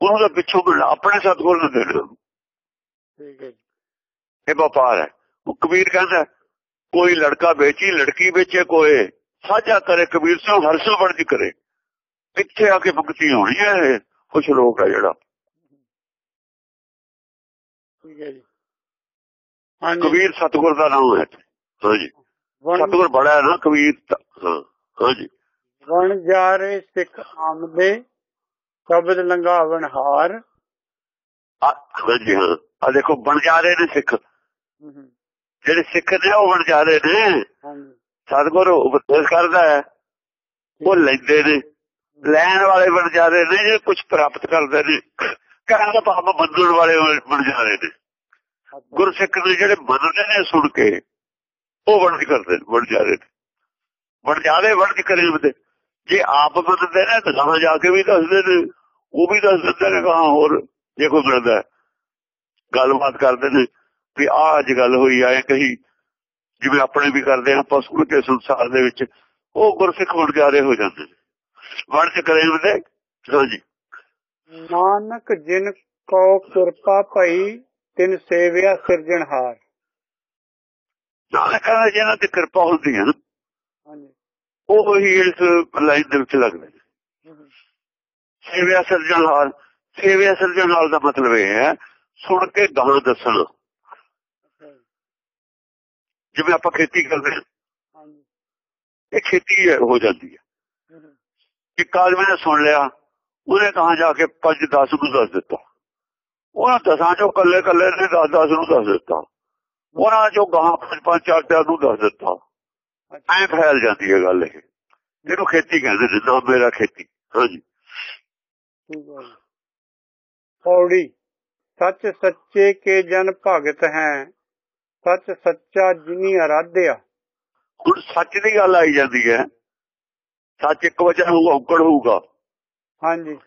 ਉਹਨੂੰ ਤਾਂ ਪਿੱਛੋਂ ਆਪਣੇ ਸਤਿਗੁਰੂ ਨੂੰ ਦੇਣਾ ਠੀਕ ਹੈ ਇਹ ਵਪਾਰ ਹੈ। ਉਹ ਕਬੀਰ ਕਹਿੰਦਾ ਕੋਈ ਲੜਕਾ ਵੇਚੀ ਲੜਕੀ ਵੇਚੇ ਕੋਏ ਸਾਝਾ ਕਰੇ ਕਬੀਰ ਸਿੰਘ ਹਰਸੋਂ ਵਰਜ ਕਰੇ। ਇੱਥੇ ਆ ਕੇ ਭੁਗਤੀ ਹੋਣੀ ਹੈ ਕੁਛ ਲੋਕ ਹੈ ਜਿਹੜਾ। ਠੀਕ ਹੈ ਜੀ। ਕਬੀਰ ਸਤਗੁਰ ਦਾ ਨਾਮ ਹੈ ਹਾਂਜੀ। ਸਤਗੁਰ ਬੜਾ ਹੈ ਨਾ ਕਬੀਰ ਹਾਂ ਹਾਂਜੀ। ਵਣ ਜਾ ਰਹੇ ਸਿੱਖ ਆਮਦੇ ਸ਼ਬਦ ਲੰਘਾਵਣ ਹਾਰ। ਹਾਂਜੀ ਹਾਂ। ਆ ਦੇਖੋ ਬਣ ਜਾ ਰਹੇ ਨੇ ਸਿੱਖ। ਜਿਹੜੇ ਸਿੱਖ ਨੇ ਉਹ ਬਣ ਜਾ ਰਹੇ ਨੇ। ਸਤਗੁਰ ਉਪਦੇਸ਼ ਕਰਦਾ ਹੈ। ਉਹ ਲੈਂਦੇ ਨੇ। ਲੈਣ ਵਾਲੇ ਬਣ ਜਾ ਰਹੇ ਨੇ ਜੇ ਕੁਝ ਪ੍ਰਾਪਤ ਕਰਦੇ ਨੇ। ਕਹਿਣ ਦਾ ਭਾਵ ਮੰਨਣ ਵਾਲੇ ਬਣ ਜਾ ਰਹੇ ਨੇ। ਗੁਰਸਿੱਖ ਨੇ ਜਿਹੜੇ ਮੰਨਦੇ ਨੇ ਸੁਣ ਕੇ, ਉਹ ਵਰਜ ਕਰਦੇ ਨੇ ਬਣ ਜਾ ਜਾਦੇ ਵਰਜ ਕਰੇ ਉਹਦੇ ਜੇ ਆਪ ਮੰਨਦੇ ਨੇ ਤਾਂ ਗਾਹਾਂ ਜਾ ਕੇ ਵੀ ਦੱਸਦੇ ਨੇ, ਉਹ ਵੀ ਦੱਸ ਦਿੰਦੇ ਨੇ ਗਾਹਾਂ ਹੋਰ, ਜੇ ਕੋਈ ਮਿਲਦਾ ਗੱਲਬਾਤ ਕਰਦੇ ਨੇ ਵੀ ਆਹ ਅੱਜ ਗੱਲ ਹੋਈ ਆਏ ਕਹੀ। ਜਿਵੇਂ ਆਪਣੇ ਵੀ ਕਰਦੇ ਆ ਪਸੂ ਕੇ ਸੰਸਾਰ ਦੇ ਵਿੱਚ, ਉਹ ਗੁਰਸਿੱਖ ਬਣ ਜਾਰੇ ਹੋ ਜਾਂਦੇ ਨੇ। ਵੜ ਚ ਕਰੇ ਹੁੰਦੇ ਹਾਂਜੀ। ਨਾਨਕ ਜਿਨ ਕੋ ਕਿਰਪਾ ਭਈ ਤਿਨ ਸੇਵਿਆ ਸਿਰਜਣਹਾਰ ਕਹਿੰਦਾ ਜਿਹਨਾਂ ਤੇ ਕਿਰਪਾ ਹੁੰਦੀ ਹੈ ਨਾ। ਹਾਂਜੀ। ਉਹ ਹੀ ਇਸ ਲਾਈਨ ਦੇ ਵਿੱਚ ਲੱਗਦੇ ਨੇ। ਸੇਵਿਆ ਸਿਰਜਣ ਹਾਲ ਸੇਵਿਆ ਸਿਰਜਣ ਹਾਲ ਦਾ ਮਤਲਬ ਇਹ ਹੈ ਸੁਣ ਕੇ ਗਾਂ ਦੱਸਣਾ। ਜਿਵੇਂ ਆਪਾਂ ਖੇਤੀ ਕਰਦੇ ਹਾਂ। ਹਾਂਜੀ। ਇਹ ਖੇਤੀ ਹੈ- ਹੋ ਜਾਂਦੀ ਹੈ। ਇੱਕ ਆਦਮੀ ਨੇ ਸੁਣ ਲਿਆ ਉਹਨੇ ਕਹਾਂ ਜਾ ਕੇ 5 10 ਨੂੰ ਦੱਸ ਦਿੱਤਾ। ਉਹਨਾਂ ਦਸਾਂ ਚੋਂ ਕੱਲੇ ਕੱਲੇ ਨੇ 10 10 ਨੂੰ ਦੱਸ ਦਿੱਤਾ। ਉਹਨਾਂ ਚੋਂ ਗਾਂ ਪੰਜ ਪੰਜ ਚਾਰ ਚਾਰ ਨੂੰ ਦੱਸ ਦਿੱਤਾ। ਐਂ ਫੈਲ ਜਾਂਦੀ ਹੈ ਗੱਲ ਇਹ। ਇਹਨੂੰ ਖੇਤੀ ਕਹਿੰਦੇ ਨੇ ਨਾਮ ਮੇਰਾ ਖੇਤੀ। ਹਾਂਜੀ। ਪੌੜੀ। ਸੱਚ ਸੱਚੇ ਕੇ ਜਨ ਭਗਤ ਹੈ। ਸੱਚ ਸੱਚਾ ਜਿਨੀ ਅਰਾਧਿਆ। ਹੁਣ ਸੱਚ ਦੀ ਗੱਲ ਆਈ ਜਾਂਦੀ ਹੈ। ਸੱਚ ਇੱਕ ਵਚਨ ਹੋਊਗਾ ਔਕੜ ਹੋਊਗਾ। ਹਾਂਜੀ।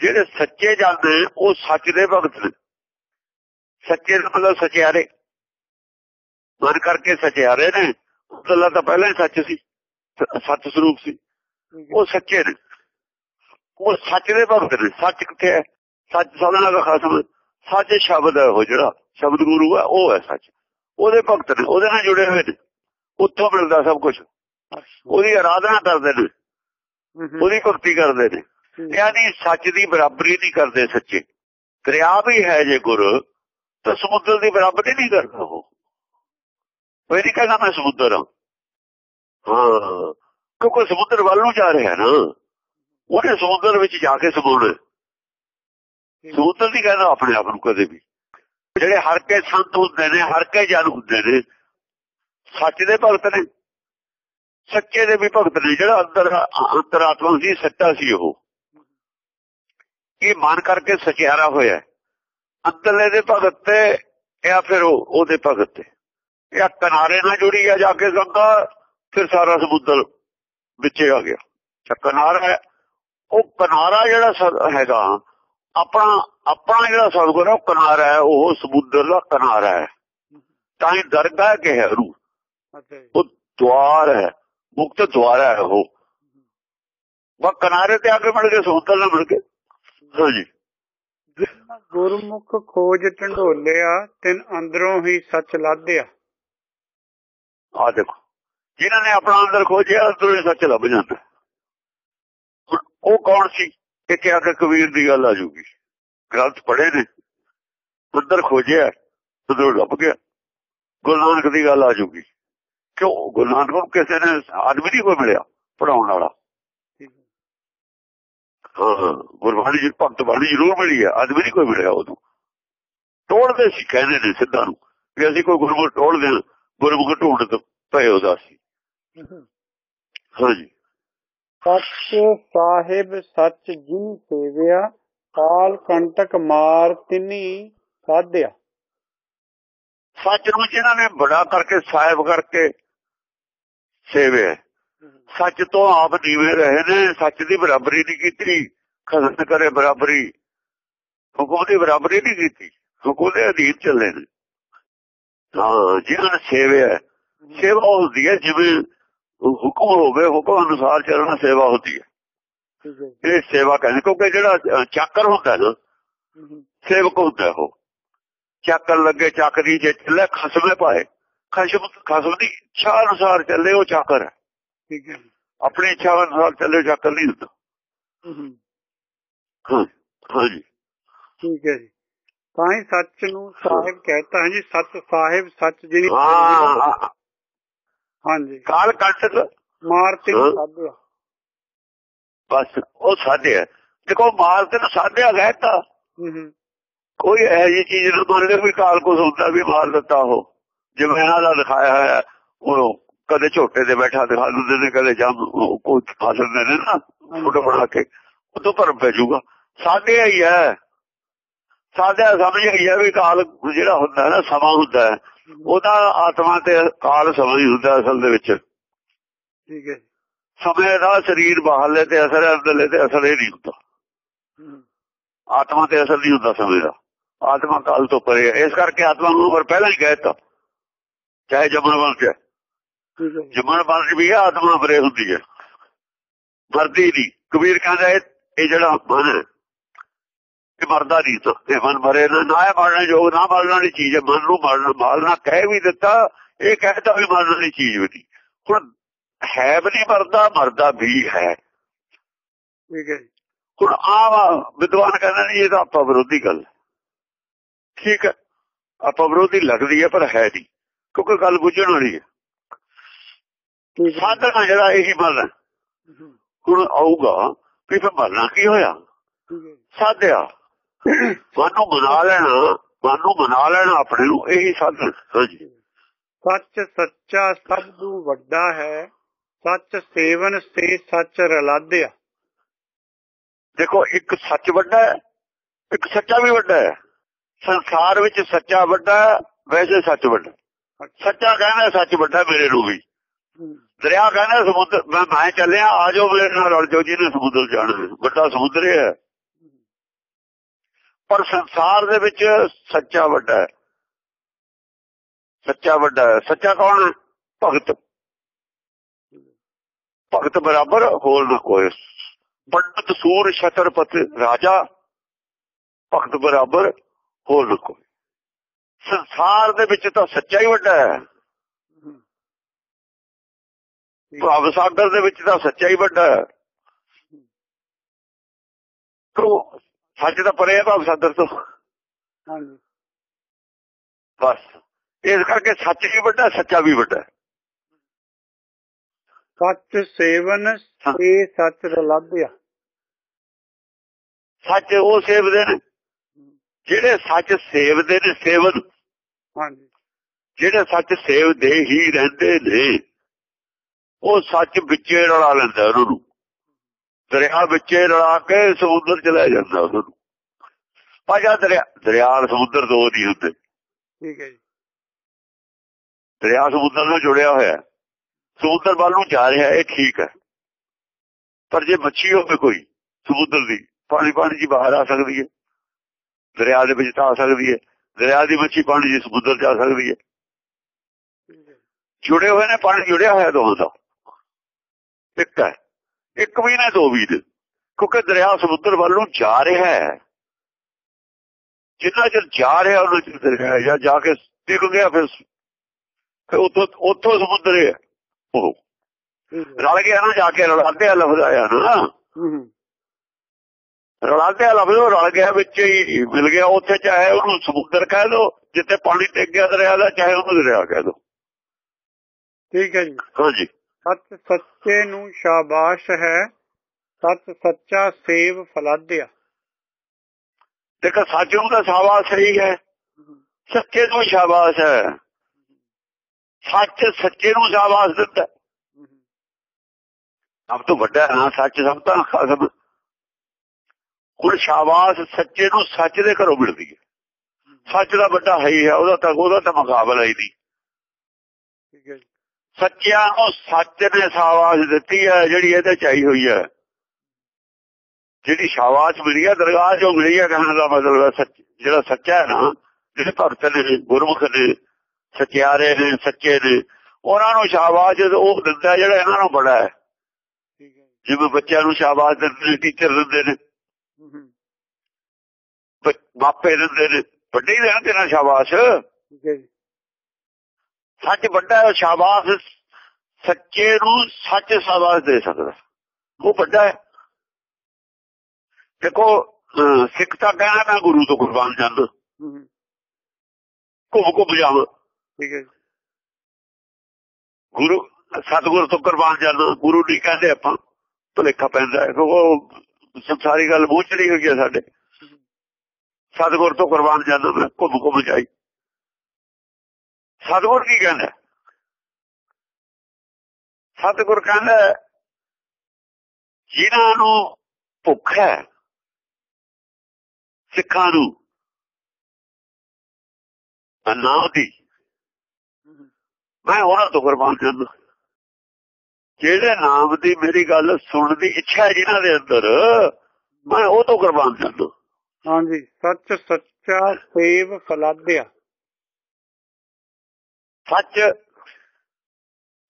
ਜਿਹੜੇ ਸੱਚੇ ਜਾਂਦੇ ਉਹ ਸੱਚ ਦੇ ਭਗਤ ਨੇ। ਸੱਚੇ ਦਾ ਮਤਲਬ ਸਚਿਆਰੇ। ਮਨ ਕਰਕੇ ਸਚਿਆਰੇ ਨੇ ਗੱਲਾਂ ਤਾਂ ਪਹਿਲਾਂ ਹੀ ਸੱਚ ਸੀ ਸੱਚ ਸਰੂਪ ਸੀ। ਉਹ ਸੱਚੇ ਨੇ। ਉਹ ਸੱਚ ਦੇ ਭਗਤ ਨੇ। ਸੱਚ ਕਿੱਥੇ ਹੈ? ਸੱਚ ਸਾਧਨਾ ਦਾ ਖਸਮ ਸੱਚ ਸ਼ਬਦ ਹੈ ਉਹ ਜਿਹੜਾ। ਸ਼ਬਦ ਗੁਰੂ ਹੈ ਉਹ ਹੈ ਸੱਚ। ਉਹਦੇ ਭਗਤ ਨੇ ਉਹਦੇ ਨਾਲ ਜੁੜੇ ਹੋਏ ਨੇ। ਉੱਥੋਂ ਮਿਲਦਾ ਸਭ ਕੁਝ ਉਹਦੀ ਆਰਾਧਨਾ ਕਰਦੇ ਨੇ। ਉਹਦੀ ਭਗਤੀ ਕਰਦੇ ਨੇ। ਯਾਨੀ ਸੱਚ ਦੀ ਬਰਾਬਰੀ ਨਹੀਂ ਕਰਦੇ ਸੱਚੇ। ਦਰਿਆ ਵੀ ਹੈ ਜੇ ਗੁਰ ਤਾਂ ਸਮੁੰਦਰ ਦੀ ਬਰਾਬਰੀ ਨਹੀਂ ਕਰਦਾ ਉਹ। ਇਹ ਨਹੀਂ ਕਹਿੰਦਾ ਮੈਂ ਸਮੁੰਦਰ ਹਾਂ। ਹਾਂ ਕਿਉਂਕਿ ਸਮੁੰਦਰ ਵੱਲ ਨੂੰ ਜਾ ਰਿਹਾ ਨਾ। ਉਹਨੇ ਸਮੁੰਦਰ ਵਿੱਚ ਜਾ ਕੇ ਸਮੂਣਾ ਸਮੁੰਦਰ ਨਹੀਂ ਕਹਿੰਦਾ ਆਪਣੇ ਆਪ ਨੂੰ ਕਦੇ ਵੀ। ਜਿਹੜੇ ਹਰ ਕੇ ਸੰਤ ਹੁੰਦੇ ਨੇ ਹਰ ਕੇ ਜਨ ਹੁੰਦੇ ਨੇ ਸੱਚ ਦੇ ਭਗਤ ਨੇ। ਸੱਚੇ ਦੇ ਵੀ ਭਗਤ ਨੇ। ਜਿਹੜਾ ਅੰਦਰ ਅੰਤਰਾਤਮਾ ਸੀ ਸੱਚਾ ਸੀ ਉਹ। ਇਹ ਮਨ ਕਰਕੇ ਸਚਿਆਰਾ ਹੋਇਆ। ਅੰਦਰਲੇ ਦੇ ਭਗਤ ਤੇ ਜਾਂ ਫਿਰ ਉਹ ਉਹਦੇ ਭਗਤ ਤੇ? ਇਹ ਕਿਨਾਰੇ ਨਾਲ ਜੁੜੀ ਆ ਜਾ ਕੇ ਗੰਗਾ ਫਿਰ ਸਾਰਾ ਸਮੁੰਦਰ ਵਿੱਚੇ ਆ ਗਿਆ। ਕਿਨਾਰਾ ਹੈ, ਉਹ ਕਿਨਾਰਾ ਜਿਹੜਾ ਹੈਗਾ ਆਪਣਾ ਆਪਣਾ ਜਿਹੜਾ ਸਤਿਗੁਰ ਹੈ ਉਹ ਕਿਨਾਰਾ ਹੈ ਉਹ ਸਮੁੰਦਰ ਦਾ ਕਿਨਾਰਾ ਹੈ। ਤਾਂ ਹੀ ਦਰਗਾਹ ਕਿਹਾ ਰੂ। ਉਹ ਦਵਾਰ ਹੈ ਮੁਕਤ ਦਵਾਰ ਹੈ ਉਹ। ਵਾ ਕਿਨਾਰੇ ਤੇ ਆ ਕੇ ਮਿਲ ਕੇ ਸਮੁੰਦਰ ਨਾਲ ਮਿਲ ਕੇ ਹਾਂਜੀ। ਗੁਰਮੁਖ ਖੋਜ ਢੰਡੋਲਿਆ ਤਿਨ ਅੰਦਰੋਂ ਹੀ ਸੱਚ ਲਾਧਿਆ ਆ। ਦੇਖੋ ਜਿਨ੍ਹਾਂ ਨੇ ਆਪਣਾ ਅੰਦਰ ਖੋਜਿਆ ਅੰਦਰੋਂ ਹੀ ਸੱਚ ਲੱਭ ਜਾਂਦਾ। ਉਹ ਕੌਣ ਸੀ? ਇੱਥੇ ਆ ਕੇ ਕਬੀਰ ਦੀ ਗੱਲ ਆ ਜੂਗੀ। ਗ੍ਰੰਥ ਪੜ੍ਹੇ ਨੇ। ਅੰਦਰ ਖੋਜਿਆ ਅੰਦਰੋਂ ਲੱਭ ਗਿਆ। ਗੁਰੂ ਦੀ ਗੱਲ ਆ ਜੂਗੀ। ਕਿਉਂ? ਗੁਰੂ ਨਾਨਕ ਨੂੰ ਕਿਸੇ ਨੇ ਆਦਮੀ ਨਹੀਂ ਕੋਈ ਮਿਲਿਆ ਪੜਾਉਣ ਵਾਲਾ। ਹਾਂ ਗੁਰਬਾਣੀ ਜੀ ਭਗਤ ਬਾਣੀ ਜ਼ਰੂਰ ਮਿਲੀ ਹੈ ਆਦਮੀ ਨਹੀਂ ਕੋਈ ਮਿਲਿਆ ਉਦੋਂ ਟੋੜਦੇ ਸੀ ਕਹਿੰਦੇ ਨੇ ਸਿੱਧਾਂ ਨੂੰ ਵੀ ਅਸੀਂ ਕੋਈ ਗੁਰਮੁਖ ਟੋੜਦੇ ਗੁਰਮੁਖ ਢੂੰਡ ਪਏ ਉਹਦਾ ਸੀ। ਹਾਂਜੀ। ਸੱਚ ਸਾਹਿਬ ਸੱਚ ਜਿਨ ਸੇਵਿਆ ਕਾਲ ਕੰਟਕ ਮਾਰ ਤਿਨੀ ਸਾਧਿਆ। ਸੱਚ ਨੂੰ ਜਿਹਨਾਂ ਨੇ ਬੜਾ ਕਰਕੇ ਸਾਹਿਬ ਕਰਕੇ ਸੇਵਿਆ ਸੱਚ ਤੋਂ ਆਪ ਨੀਵੇਂ ਰਹੇ ਨੇ ਸੱਚ ਦੀ ਬਰਾਬਰੀ ਨਹੀਂ ਕੀਤੀ ਖਸਮ ਕਰੇ ਬਰਾਬਰੀ। ਹੁਕਮ ਦੀ ਬਰਾਬਰੀ ਨਹੀਂ ਕੀਤੀ ਹੁਕਮ ਦੇ ਅਧੀਨ ਚੱਲੇ ਨੇ। ਹਾਂ ਜਿਹਨਾਂ ਨੇ ਸੇਵਿਆ ਸੇਵਾ ਹੁੰਦੀ ਹੈ ਜਿਵੇਂ ਹੁਕਮ ਹੋਵੇ ਹੁਕਮ ਅਨੁਸਾਰ ਚੱਲਣਾ ਸੇਵਾ ਹੁੰਦੀ ਹੈ। ਇਹ ਸੇਵਾ ਕਹਿੰਦੇ ਕਿਉਂਕਿ ਜਿਹੜਾ ਚਾਕਰ ਹੁੰਦਾ ਨਾ ਸੇਵਕ ਹੁੰਦਾ ਉਹ। ਚਾਕਰ ਲੱਗੇ ਚੱਕ ਦੀ ਜੇ ਚੱਲੇ ਖਸਮੇ ਪਾਏ। ਖਸਮ ਖਸਮ ਦੀ ਇੱਛਾ ਅਨੁਸਾਰ ਚੱਲੇ ਉਹ ਚਾਕਰ ਹੈ। ਠੀਕ ਹੈ। ਆਪਣੀ ਇੱਛਾ ਅਨੁਸਾਰ ਚੱਲੇ ਚਾਕਰ ਨਹੀਂ ਹੁੰਦਾ ਹਾਂ ਹਾਂਜੀ। ਠੀਕ ਹੈ ਜੀ। ਤਾਂ ਹੀ ਸੱਚ ਨੂੰ ਸਾਹਿਬ ਕਹਿਤਾ ਹੈ ਜੀ ਸੱਚ ਸਾਹਿਬ ਸੱਚ ਜਿਨੀ ਹਾਂ ਹਾਂਜੀ। ਕਾਲ ਕੰਟਕ ਮਾਰ ਤਿਨੀ ਹਾਂ। ਸਾਧਿਆ। ਬਸ ਉਹ ਸਾਧਿਆ। ਦੇਖੋ ਮਾਰ ਤੇ ਸਾਧਿਆ ਗਏ ਤਾਂ ਹਮ, ਹਮ, ਕੋਈ ਇਹੋ ਜਿਹੀ ਚੀਜ਼ ਨੂੰ ਮੰਨਦੇ ਕੋਈ ਕਾਲ ਕੁਛ ਹੁੰਦਾ ਵੀ ਮਾਰ ਦਿੱਤਾ ਉਹ। ਜਿਵੇਂ ਇਹਨਾਂ ਦਾ ਦਿਖਾਇਆ ਹੋਇਆ ਉਹ ਕਦੇ ਝੋਟੇ ਤੇ ਬੈਠਾ ਦਿਖਾ ਦਿੰਦੇ ਨੇ ਕਦੇ ਜੰਮ ਕੋਈ ਖਾ ਦਿੰਦੇ ਨੇ ਨਾ ਫੋਟੋ ਬਣਾ ਕੇ ਉਦੋਂ ਭਰਮ ਪੈ ਜਾਊਗਾ। ਸਾਡੇ ਹੀ ਹੈ। ਸਾਡੇ ਸਮਝ ਗਈ ਹੈ ਵੀ ਕਾਲ ਜਿਹੜਾ ਹੁੰਦਾ ਨਾ ਸਮਾਂ ਹੁੰਦਾ ਉਹਦਾ ਆਤਮਾ ਤੇ ਕਾਲ ਸਮਾਂ ਹੀ ਹੁੰਦਾ ਅਸਲ ਦੇ ਵਿੱਚ। ਠੀਕ ਹੈ। ਸਮੇਂ ਦਾ ਸਰੀਰ ਬਾਹਰਲੇ ਤੇ ਅਸਰ ਅੰਦਰਲੇ ਤੇ ਅਸਰ ਇਹ ਨਹੀਂ ਹੁੰਦਾ। ਆਤਮਾ ਤੇ ਅਸਰ ਨਹੀਂ ਹੁੰਦਾ ਸਮੇਂ ਦਾ। ਆਤਮਾ ਕਾਲ ਤੋਂ ਪਰੇ ਹੈ। ਇਸ ਕਰਕੇ ਆਤਮਾ ਨੂੰ ਪਰ ਪਹਿਲਾਂ ਹੀ ਕਹਿ ਦਿੱਤਾ। ਚਾਹੇ ਜਮਨ ਠੀਕ ਹੈ। ਜਮਨ ਬਣ ਵੀ ਆਤਮਾ ਪਰੇ ਹੁੰਦੀ ਹੈ। ਮਰਦੀ ਨਹੀਂ। ਕਬੀਰ ਕਹਿੰਦਾ ਇਹ ਜਿਹੜਾ ਮਨ ਹੈ ਇਹ ਮਰਦਾ ਨਹੀਂ ਤਾਂ ਇਹ ਮਨ ਮਰੇ ਨਾ ਨਾ ਮਰਨਾ ਯੋਗ ਨਾ ਮਰਨ ਵਾਲੀ ਚੀਜ਼। ਹੈ ਮਨ ਨੂੰ ਮਰਨਾ ਮਾਰਨਾ ਕਹਿ ਵੀ ਦਿੱਤਾ ਇਹ ਕਹਿਤਾ ਵੀ ਮਰਨ ਵਾਲੀ ਚੀਜ਼ ਵੀ ਨਹੀਂ। ਹੁਣ ਹੈ ਵੀ ਨਹੀਂ ਮਰਦਾ ਮਰਦਾ ਵੀ ਹੈ। ਠੀਕ ਹੈ। ਹੁਣ ਆਮ ਵਿਦਵਾਨ ਕਹਿੰਦੇ ਨੇ ਇਹ ਤਾਂ ਆਪਾਂ ਵਿਰੋਧੀ ਗੱਲ ਹੈ। ਠੀਕ ਹੈ। ਆਪਾਂ ਵਿਰੋਧੀ ਲੱਗਦੀ ਹੈ ਪਰ ਹੈ ਨਹੀਂ। ਕਿਉਂਕਿ ਗੱਲ ਬੁੱਝਣ ਵਾਲੀ ਹੈ। ਸਾਧਨ ਜਿਹੜਾ ਇਹੀ ਮਰਨਾ ਹੁਣ ਆਊਗਾ ਵੀ ਫਿਰ ਮਰਨਾ ਕੀ ਹੋਇਆ? ਸਾਧਿਆ। ਮਨ ਮਨਾ ਲੈਣਾ ਮਨ ਮਨਾ ਲੈਣਾ ਆਪਣੇ ਨੂੰ ਇਹੀ ਸਾਧਨ ਹਾਂਜੀ। ਸੱਚ ਸੱਚਾ ਸਭ ਤੋਂ ਵੱਡਾ ਹੈ ਸੱਚ ਸੇਵਨ ਸੇ ਸੱਚ ਰਲਾਦਿਆ ਦੇਖੋ ਇੱਕ ਸੱਚ ਵੱਡਾ ਹੈ ਇੱਕ ਸੱਚਾ ਵੀ ਵੱਡਾ ਹੈ। ਸੰਸਾਰ ਵਿੱਚ ਸੱਚਾ ਵੱਡਾ ਵੈਸੇ ਸੱਚ ਵੱਡਾ। ਸੱਚਾ ਕਹਿੰਦਾ ਸੱਚ ਵੱਡਾ ਮੇਰੇ ਨੂੰ ਵੀ। ਦਰਿਆ ਕਹਿੰਦਾ ਸਮੁੰਦਰ, ਮੈਂ ਮੈਂ ਚੱਲਿਆ, ਆ ਜਾਓ ਮੇਰੇ ਨਾਲ, ਰਲ ਜਾਓ, ਜਿਹਨੇ ਸਮੁੰਦਰ ਜਾਣਾ ਵੱਡਾ ਸਮੁੰਦਰ ਹੈ। ਪਰ ਸੰਸਾਰ ਦੇ ਵਿੱਚ ਸੱਚਾ ਵੱਡਾ ਹੈ। ਸੱਚਾ ਵੱਡਾ ਹੈ। ਸੱਚਾ ਕੌਣ ਹੈ? ਭਗਤ। ਭਗਤ ਬਰਾਬਰ ਹੋਰ ਨਾ ਕੋਈ। ਪੰਡਤ, ਸੂਰ, ਛਤਰਪਤੀ ਰਾਜਾ, ਭਗਤ ਬਰਾਬਰ ਹੋਰ ਨਾ ਕੋਈ। ਸੰਸਾਰ ਦੇ ਵਿੱਚ ਤਾਂ ਸੱਚਾ ਹੀ ਵੱਡਾ ਹੈ। ਭਵ ਸਾਗਰ ਦੇ ਵਿੱਚ ਤਾਂ ਸੱਚਾ ਹੀ ਵੱਡਾ ਹੈ। ਕਿਉਂ ਸੱਚ ਤਾਂ ਪਰੇ ਹੈ ਭਵ ਸਾਗਰ ਤੋਂ। ਹਾਂਜੀ। ਬਸ। ਇਸ ਕਰਕੇ ਸੱਚ ਵੀ ਵੱਡਾ ਸੱਚਾ ਵੀ ਵੱਡਾ। ਸੱਚ ਸੇਵਨ ਸੇ ਸੱਚ ਰਲਾਦਿਆ ਸੱਚ ਉਹ ਸੇਵਦੇ ਨੇ ਜਿਹੜੇ ਸੱਚ ਸੇਵਦੇ ਨੇ ਸੇਵਨ। ਹਾਂਜੀ। ਜਿਹੜੇ ਸੱਚ ਸੇਵਦੇ ਹੀ ਰਹਿੰਦੇ ਨੇ। ਉਹ ਸੱਚ ਵਿੱਚੇ ਰਲਾ ਲੈਂਦਾ ਉਹਨਾਂ। ਨੂੰ ਦਰਿਆ ਵਿੱਚੇ ਰਲਾ ਕੇ ਸਮੁੰਦਰ ਚ ਲੈ ਜਾਂਦਾ ਉਹਨਾਂ। ਨੂੰ ਪਾਜਾ ਦਰਿਆ। ਦਰਿਆ ਸਮੁੰਦਰ ਦੋ ਨਹੀਂ ਹੁੰਦੇ। ਠੀਕ ਹੈ ਜੀ। ਦਰਿਆ ਸਮੁੰਦਰ ਨਾਲ ਜੁੜਿਆ ਹੋਇਆ। ਸਮੁੰਦਰ ਵੱਲ ਨੂੰ ਜਾ ਰਿਹਾ ਇਹ ਠੀਕ ਹੈ। ਪਰ ਜੇ ਮੱਛੀ ਹੋਵੇ ਕੋਈ ਸਮੁੰਦਰ ਦੀ ਪਾਣੀ ਪਾਣੀ ਜੀ ਬਾਹਰ ਆ ਸਕਦੀ ਹੈ। ਦਰਿਆ ਦੇ ਵਿੱਚ ਤਾਂ ਆ ਸਕਦੀ ਹੈ। ਦਰਿਆ ਦੀ ਮੱਛੀ ਪਾਣੀ ਜੀ ਸਮੁੰਦਰ ਜਾ ਸਕਦੀ ਹੈ। ਜੁੜੇ ਹੋਏ ਨੇ ਪਾਣੀ ਜੁੜਿਆ ਹੋਇਆ ਦੋਹਾਂ ਦਾ। ਇੱਕ ਹੈ। ਇੱਕ ਵੀ ਨੇ ਦੋ ਵੀ ਕਿਉਂਕਿ ਦਰਿਆ ਸਮੁੰਦਰ ਵੱਲ ਨੂੰ ਜਾ ਰਿਹਾ ਹੈ। ਜਿੰਨਾ ਚਿਰ ਜਾ ਰਿਹਾ ਉਹਨਾਂ ਚਿਰ ਦਰਿਆ ਜਾਂ ਜਾ ਕੇ ਟਿਕ ਗਿਆ ਫਿਰ ਫਿਰ ਉੱਥੋਂ ਉੱਥੋਂ ਸਮੁੰਦਰ ਹੈ। ਉਹ ਰਲ ਗਿਆ ਨਾ ਜਾ ਕੇ ਰਲਾਦੇ ਆ ਲਫ਼ਜ਼ ਆਇਆ ਨਾ। ਰਲਾਦੇ ਆ ਲਫ਼ਜ਼ ਉਹ ਰਲ ਗਿਆ ਵਿੱਚ ਹੀ ਮਿਲ ਗਿਆ। ਉੱਥੇ ਚਾਹੇ ਉਹਨੂੰ ਸਮੁੰਦਰ ਕਹਿ ਦੋ ਜਿੱਥੇ ਪਾਣੀ ਟਿਕ ਗਿਆ ਦਰਿਆ ਦਾ ਚਾਹੇ ਉਹਨੂੰ ਦਰਿਆ ਕਹਿ ਦੋ। ਠੀਕ ਹੈ ਜੀ। ਹਾਂਜੀ। ਸੱਚ ਸੱਚੇ ਨੂੰ ਸ਼ਾਬਾਸ਼ ਹੈ ਸੱਚ ਸੱਚਾ ਸੇਵ ਫਲਾਦਿਆ। ਦੇਖੋ ਸੱਚ ਨੂੰ ਤਾਂ ਸ਼ਾਬਾਸ਼ ਸਹੀ ਹੈ ਸੱਚੇ ਨੂੰ ਸ਼ਾਬਾਸ਼ ਹੈ। ਸੱਚ ਸੱਚੇ ਨੂੰ ਸ਼ਾਬਾਸ਼ ਦਿੰਦਾ ਹੈ। ਸਭ ਤੋਂ ਵੱਡਾ ਨਾ ਸੱਚ ਸਭ ਤੋਂ ਖਸਮ। ਹੁਣ ਸ਼ਾਬਾਸ਼ ਸੱਚੇ ਨੂੰ ਸੱਚ ਦੇ ਘਰੋਂ ਮਿਲਦੀ ਹੈ। ਸੱਚ ਦਾ ਵੱਡਾ ਹੈ ਹੀ ਹੈ ਉਹਦਾ ਤਾਂ ਉਹਦਾ ਤਾਂ ਮੁਕਾਬਲਾ ਹੀ ਨਹੀਂ। ਠੀਕ ਹੈ ਸੱਚਿਆਂ ਨੂੰ ਸੱਚ ਨੇ ਸ਼ਾਬਾਸ਼ ਦਿੱਤੀ ਹੈ ਜਿਹੜੀ ਇਹਦੇ ਚਾਹੀ ਹੋਈ ਹੈ। ਜਿਹੜੀ ਸ਼ਾਬਾਸ਼ ਮਿਲੀ ਹੈ ਦਰਗਾਹ ਜੋ ਮਿਲੀ ਹੈ ਕਹਿਣ ਦਾ ਮਤਲਬ ਹੈ ਸੱਚ ਜਿਹੜਾ ਸੱਚਾ ਹੈ ਨਾ ਜਿਹੜੇ ਭਗਤ ਨੇ ਗੁਰਮੁਖ ਨੇ ਸਚਿਆਰੇ ਨੇ ਸੱਚੇ ਨੇ ਉਹਨਾਂ ਨੂੰ ਸ਼ਾਬਾਸ਼ ਉਹ ਦਿੰਦਾ ਜਿਹੜਾ ਇਹਨਾਂ ਨੂੰ ਬੜਾ ਹੈ। ਠੀਕ ਹੈ ਜਿਵੇਂ ਬੱਚਿਆਂ ਨੂੰ ਸ਼ਾਬਾਸ਼ ਦਿੰਦੇ ਨੇ ਟੀਚਰ ਦਿੰਦੇ ਨੇ। ਮਾਪੇ ਦਿੰਦੇ ਨੇ ਵੱਡੇ ਹੀ ਦੇਣਗੇ ਨਾ ਸ਼ਾਬਾਸ਼। ਠੀਕ ਹੈ ਜੀ। ਸੱਚ ਵੱਡਾ ਹੈ ਸ਼ਾਬਾਸ਼ ਸੱਚੇ ਨੂੰ ਸੱਚ ਸ਼ਾਬਾਸ਼ ਦੇ ਸਕਦਾ। ਉਹ ਵੱਡਾ ਹੈ। ਦੇਖੋ ਸਿੱਖ ਤਾਂ ਮੈਂ ਗੁਰੂ ਤੋਂ ਕੁਰਬਾਨ ਜਾਂਦਾ ਘੁੰਮ ਘੁੰਮ ਜਾਵਾਂ। ਠੀਕ ਹੈ ਗੁਰੂ ਸਤਿਗੁਰ ਤੋਂ ਕੁਰਬਾਨ ਜਾਂਦਾ ਗੁਰੂ ਨਹੀਂ ਕਹਿੰਦੇ ਆਪਾਂ। ਭੁਲੇਖਾ ਪੈਂਦਾ ਉਹ ਸੰਸਾਰੀ ਗੱਲ ਮੂੰਹ ਚੜੀ ਹੋਈ ਹੈ ਸਾਡੇ। ਸਤਿਗੁਰ ਤੋਂ ਕੁਰਬਾਨ ਜਾਂਦਾ ਮੈਂ ਘੁੰਮ ਘੁੰਮ ਜਾਈ। ਸਤਿਗੁਰ ਕੀ ਕਹਿੰਦਾ? ਸਤਿਗੁਰ ਕਹਿੰਦਾ, ਜਿਨ੍ਹਾਂ ਨੂੰ ਭੁੱਖ ਹੈ, ਸਿੱਖਾਂ ਨੂੰ ਅੰਨਾ ਦੀ। ਮੈਂ ਉਹਨਾਂ ਤੋਂ ਕੁਰਬਾਨ ਜਾਂਦਾ ਜਿਹੜੇ ਨਾਮ ਦੀ ਮੇਰੀ ਗੱਲ ਸੁਣਨ ਦੀ ਇੱਛਾ ਹੈ ਜਿਨ੍ਹਾਂ ਦੇ ਅੰਦਰ, ਮੈਂ ਉਹ ਤੋਂ ਕੁਰਬਾਨ ਜਾਂਦਾ ਹਾਂਜੀ, ਸੱਚ ਸੱਚਾ ਸੇਵ ਫਲਾਦਿਆ। ਸੱਚ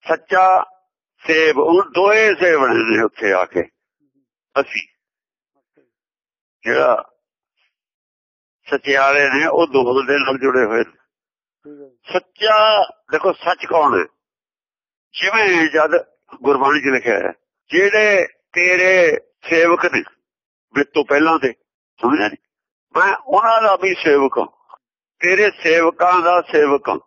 ਸੱਚਾ ਸੇਵ ਉਹ ਦੋਏ ਸੇਵਣੇ ਨੇ ਉੱਥੇ ਆ ਕੇ ਅਸੀਂ। ਜਿਹੜਾ ਸੱਚਿਆਲੇ ਨੇ ਉਹ ਦੋ ਦੇ ਨਾਲ ਜੁੜੇ ਹੋਏ ਸੱਚਾ ਦੇਖੋ ਸੱਚ ਕੌਣ ਹੈ? ਜਿਵੇਂ ਜਦ ਗੁਰਬਾਣੀ 'ਚ ਲਿਖਿਆ ਹੈ ਜਿਹੜੇ ਤੇਰੇ ਸੇਵਕ ਨੇ ਮੇਰੇ ਤੋਂ ਪਹਿਲਾਂ ਦੇ ਸਮਝਿਆ ਨਹੀਂ ਮੈਂ ਉਹਨਾਂ ਦਾ ਵੀ ਸੇਵਕ ਹਾਂ। ਤੇਰੇ ਸੇਵਕਾਂ ਦਾ ਸੇਵਕ ਹਾਂ।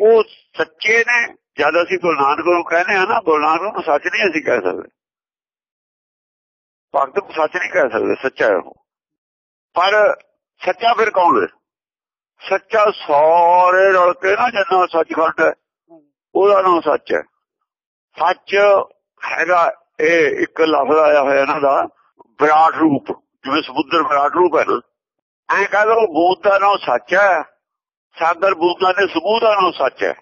ਉਹ ਸੱਚੇ ਨੇ, ਜਦ ਅਸੀਂ ਗੁਰੂ ਨਾਨਕ ਨੂੰ ਕਹਿੰਦੇ ਆ ਨਾ, ਗੁਰੂ ਨਾਨਕ ਨੂੰ ਸੱਚ ਨਹੀਂ ਅਸੀਂ ਕਹਿ ਸਕਦੇ। ਭਗਤ ਨੂੰ ਸੱਚ ਨਹੀਂ ਕਹਿ ਸਕਦੇ, ਸੱਚਾ ਹੈ ਉਹ। ਪਰ ਸੱਚਾ ਫਿਰ ਕੌਣ ਹੈ? ਸੱਚਾ ਸਾਰੇ ਰਲ ਕੇ ਨਾ ਜਿੰਨਾ ਸੱਚਖੰਡ ਹੈ, ਉਹਦਾ ਨਾਮ ਸੱਚ ਹੈ। ਸੱਚ ਹੈਗਾ ਇਹ ਇੱਕ ਲਫ਼ਜ਼ ਆਇਆ ਹੋਇਆ ਇਹਨਾਂ ਦਾ, ਵਿਰਾਟ ਰੂਪ। ਜਿਵੇਂ ਸਮੁੰਦਰ ਵਿਰਾਟ ਰੂਪ ਹੈ ਨਾ। ਐਂ ਕਹਿੰਦਾ ਬੂਤ ਦਾ ਨਾਮ ਸੱਚ ਹੈ। ਸਾਗਰ ਬੂਤਾਂ ਦੇ ਸਮੂਹ ਦਾ ਨਾਮ ਸੱਚ ਹੈ।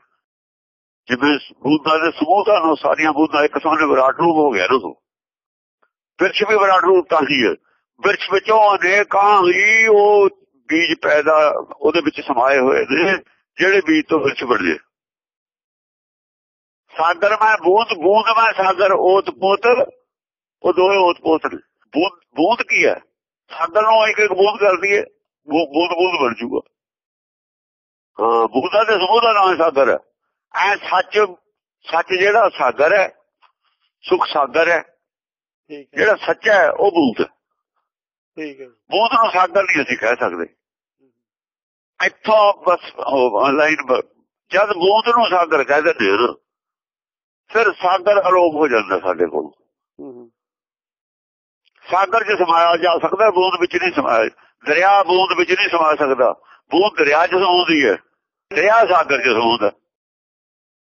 ਜਿਵੇਂ ਬੂਤਾਂ ਦੇ ਸਮੂਹ ਦਾ ਨਾਮ ਸਾਰੀਆਂ ਬੂਤਾਂ ਇੱਕ ਸਾਹਮਣੇ ਵਿਰਾਟ ਰੂਪ ਹੋ ਗਿਆ ਨਾ ਵਿਰਛ ਵੀ ਵਿਰਾਟ ਰੂਪ ਤਾਂ ਹੀ ਹੈ। ਵਿਰਛ ਵਿੱਚੋਂ ਅਨੇਕਾਂ ਹੀ ਉਹ ਬੀਜ ਪੈਦਾ ਉਹਦੇ ਵਿੱਚ ਸਮਾਏ ਹੋਏ ਨੇ, ਜਿਹੜੇ ਬੀਜ ਤੋਂ ਵਿਰਛ ਬਣੇ ਸਾਗਰ ਮੈਂ ਬੂੰਦ ਬੂੰਦ ਮੈਂ ਸਾਗਰ ਓਤ ਪੋਤ, ਉਹ ਦੋਵੇਂ ਓਤ ਪੋਤ ਨੇ। ਬੂੰਦ ਬੂੰਦ ਕੀ ਹੈ? ਸਾਗਰ ਨੂੰ ਇੱਕ ਇੱਕ ਬੂੰਦ ਕਰਦੀ ਹੈ। ਬੂ- ਬੂੰਦ ਬੂੰਦ ਬਣ ਜੂਗਾ। ਹਾਂ ਬੂੰਦਾਂ ਦੇ ਸਮੂਹ ਦਾ ਨਾਮ ਸਾਗਰ ਐ ਸੱਚ ਸੱਚ ਜਿਹੜਾ ਸਾਗਰ ਹੈ ਸੁਖ ਸਾਗਰ ਹੈ ਜਿਹੜਾ ਸੱਚਾ ਹੈ ਉਹ ਬੂੰਦ। ਠੀਕ ਹੈ ਬੂੰਦ ਨੂੰ ਸਾਗਰ ਨਹੀਂ ਅਸੀਂ ਕਹਿ ਸਕਦੇ। ਇੱਥੋਂ ਬਸ ਲਾਈਨ ਜਦ ਬੂੰਦ ਨੂੰ ਸਾਗਰ ਕਹਿ ਦਿੰਦੇ ਹਾਂ ਨਾ, ਫਿਰ ਸਾਗਰ ਅਲੋਪ ਹੋ ਜਾਂਦਾ ਸਾਡੇ ਕੋਲ। ਸਾਗਰ 'ਚ ਸਮਾਇਆ ਜਾ ਸਕਦਾ ਬੂੰਦ ਵਿੱਚ ਨਹੀਂ ਸਮਾਇਆ ਦਰਿਆ ਬੂੰਦ ਵਿੱਚ ਨਹੀਂ ਸਮਾ ਸਕਦਾ। ਬੂੰਦ ਦਰਿਆ 'ਚ ਸੌਂਦੀ ਹੈ ਦਰਿਆ ਸਾਗਰ 'ਚ ਸੌਂਦਾ।